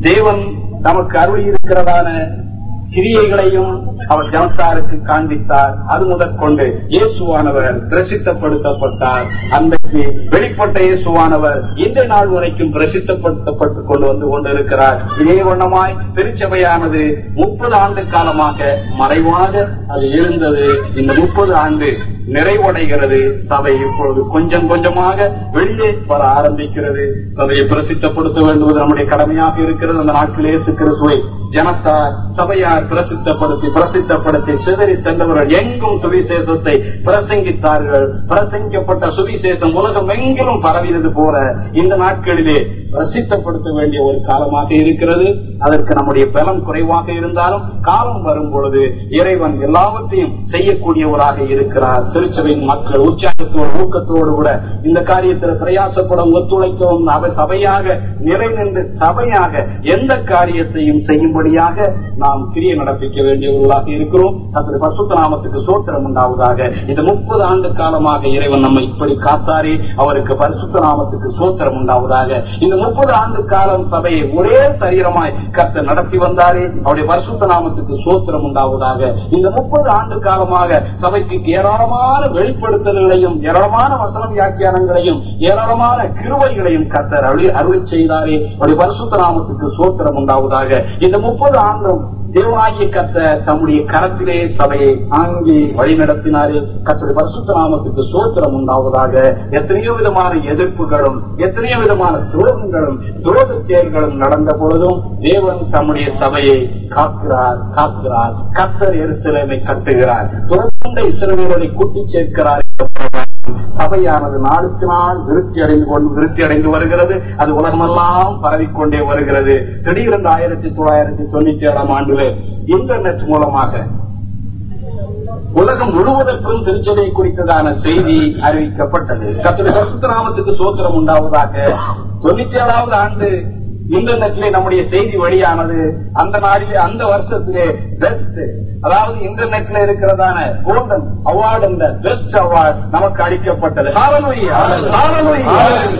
தேவன் நமக்கு அருள் இருக்கிறதான கிரியைகளையும் அவர் ஜனத்தாருக்கு காண்பித்தார். அது முதற்கொண்டு இயேசுவானவர் பிரசித்தப்படுத்தப்பட்டார். அந்த வெளிப்பட்ட இயேசுவானவர் இந்த நாள் வரைக்கும் பிரசித்தப்படுத்தப்பட்டுக் கொண்டு வந்து கொண்டிருக்கிறார். இதே வண்ணமாய் திருச்சபையானது முப்பது ஆண்டு காலமாக மறைவாக அது இருந்தது. இந்த முப்பது ஆண்டு நிறைவடைகிறது. சபை இப்பொழுது கொஞ்சம் கொஞ்சமாக வெளியே வர ஆரம்பிக்கிறது. சபையை பிரசித்தப்படுத்த வேண்டுவது நம்முடைய கடமையாக இருக்கிறது. அந்த நாட்கள் இயேசு கிறிஸ்துவை ஜனத்தார் சபையார் பிரசித்தப்படுத்தி பிரசித்தப்படுத்தி சிதறி சென்றவர்கள் எங்கும் சுவிசேஷத்தை பிரசங்கித்தார்கள். பிரசங்கிக்கப்பட்ட சுவிசேஷம் உலகம் எங்கிலும் பரவியது போல இந்த நாட்களிலே பிரசித்தப்படுத்த வேண்டிய ஒரு காலமாக இருக்கிறது. அதற்கு நம்முடைய பலம் குறைவாக இருந்தாலும் காலம் வரும் பொழுது இறைவன் எல்லாவற்றையும் செய்யக்கூடியவராக இருக்கிறார். திருச்சபையின் மக்கள் உற்சாகத்தோடு ஊக்கத்தோடு கூட இந்த காரியத்தில் பிரயாசப்படும் ஒத்துழைக்கவும் அவை சபையாக நிறை நின்று சபையாக எந்த காரியத்தையும் செய்யும்படியாக நாம் கிரிய நடப்பிக்க வேண்டியவர்களாக இருக்கிறோம். அப்படி பசுத்த நாமத்துக்கு சோத்திரம் உண்டாவதாக இந்த முப்பது ஆண்டு காலமாக இறைவன் நம்மை இப்படி காத்தாரே அவருக்கு பரிசுத்த நாமத்துக்கு சோத்திரம் உண்டாவதாக. இந்த முப்பது ஆண்டு காலம் சபையை ஒரே சரீரமாய் கத்த நடத்தி வந்தாரே. அவருடைய பரிசுத்த நாமத்துக்கு சோத்திரம் உண்டாவதாக. இந்த முப்பது ஆண்டு காலமாக சபைக்கு ஏராளமான வெளிப்படுத்தல்களையும் ஏராளமான வசன வியாக்கியானங்களையும் ஏராளமான கிருவைகளையும் கத்தர் அருளி அருளி செய்தாரே. அவருடைய பரிசுத்த நாமத்துக்கு சோத்திரம் உண்டாவதாக. இந்த முப்பது ஆண்டு தேவாகிய கத்த தம்முடைய கரத்திலே சபையை தாங்கி வழிநடத்தினாரு. கத்தருடைய பரிசுத்த நாமத்துக்கு சோத்திரம் உண்டாவதாக. எத்தனையோ விதமான எதிர்ப்புகளும் எத்தனையோ விதமான துரோகங்களும் துரோக செயல்களும் நடந்த பொழுதும் தேவன் தம்முடைய சபையை காக்கிறார் காக்கிறார். கத்தர் எருசலேமை கட்டுகிறார். துறந்த இஸ்ரவேலரை கூட்டி சேர்க்கிறார். சபையானது நாளுக்கு நாள் விருத்தி அடைந்து கொண்டு விருத்தி அடைந்து வருகிறது. அது உலகமெல்லாம் பரவிக்கொண்டே வருகிறது. திடீரென்று ஆயிரத்தி தொள்ளாயிரத்தி தொண்ணூத்தி ஏழாம் ஆண்டுல இன்டர்நெட் மூலமாக உலகம் முழுவதற்கும் திருச்சபை குறித்ததான செய்தி அறிவிக்கப்பட்டது. கத்திரி பரிசுத்த நாமத்துக்கு சோத்திரம் உண்டாவதாக. தொண்ணூத்தி ஏழாவது ஆண்டு இன்டர்நெட்ல நம்முடைய செய்தி வழியானது அந்த நாளிலே அந்த வருஷத்திலே பெஸ்ட் அதாவது இன்டர்நெட்ல இருக்கிறதான கோல்டன் அவார்டு என்ற பெஸ்ட் அவார்டு நமக்கு அளிக்கப்பட்டது. ஹalleluya. ஹalleluya.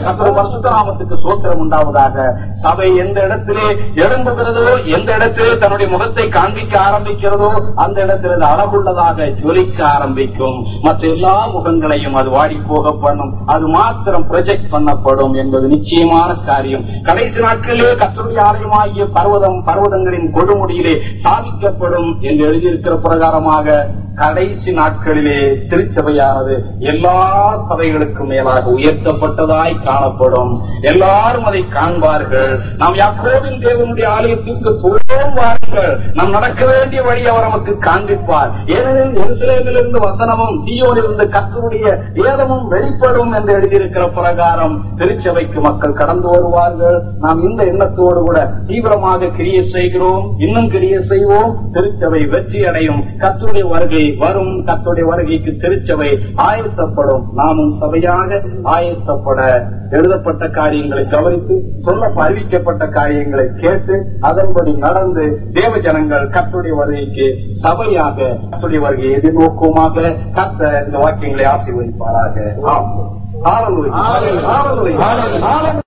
கர்த்தர் பரிசுத்த நாமத்துக்கு சோத்திரம் உண்டாவதாக சபை எந்த இடத்திலே எழும்புகிறதோ எந்த இடத்திலே தன்னுடைய முகத்தை காண்பிக்க ஆரம்பிக்கிறதோ அந்த இடத்தில் அது அழகுள்ளதாக ஜொலிக்க ஆரம்பிக்கும். மற்ற எல்லா முகங்களையும் அது வாடி போக பண்ணும். அது மாத்திரம் ப்ரொஜெக்ட் பண்ணப்படும் என்பது நிச்சயமான காரியம். கடைசி நாட்களிலே கத்தருடைய ஆலயமாகிய பர்வதம் பர்வதங்களின் கொடுமுடியிலே சாதிக்கப்படும் என்று எழுதியிருக்கிற பிரகாரமாக கடைசி நாட்களிலே திருச்சபையானது எல்லா சபைகளுக்கும் மேலாக உயர்த்தப்பட்டதாய் காணப்படும். எல்லாரும் அதை காண்பார்கள். நாம் யாக்கோவின் தேவனுடைய ஆலயத்திற்கு போய் வாருங்கள் நாம் நடக்க வேண்டிய வழி அவர் நமக்கு காண்பிப்பார். ஏனெனில் எருசலேமிலிருந்து வசனமும் சீயோனிலிருந்து கத்தருடைய வேதமும் வெளிப்படும் என்று எழுதியிருக்கிற பிரகாரம் திருச்சபைக்கு மக்கள் கடந்து வருவார்கள். நாம் இந்த எண்ணத்தோடு கூட தீவிரமாக கிரியை செய்கிறோம். இன்னும் கிரியை செய்வோம். திருச்சபை வெற்றி அடையும் கத்துடைய வருகை வரும் கத்துடைய வருகைக்கு திருச்சபை ஆயத்தப்படும். நாமும் சபையாக ஆயத்தப்பட எழுதப்பட்ட காரியங்களை கவனித்து சொல்ல அறிவிக்கப்பட்ட காரியங்களை கேட்டு அதன்படி நடந்து தேவ ஜனங்கள் கத்துடைய வருகைக்கு சபையாக கத்துடைய வருகையை எதிர்நோக்குமாக கத்த இந்த வாக்கியங்களை ஆசீர்வதிப்பாராக. ஹalleluya.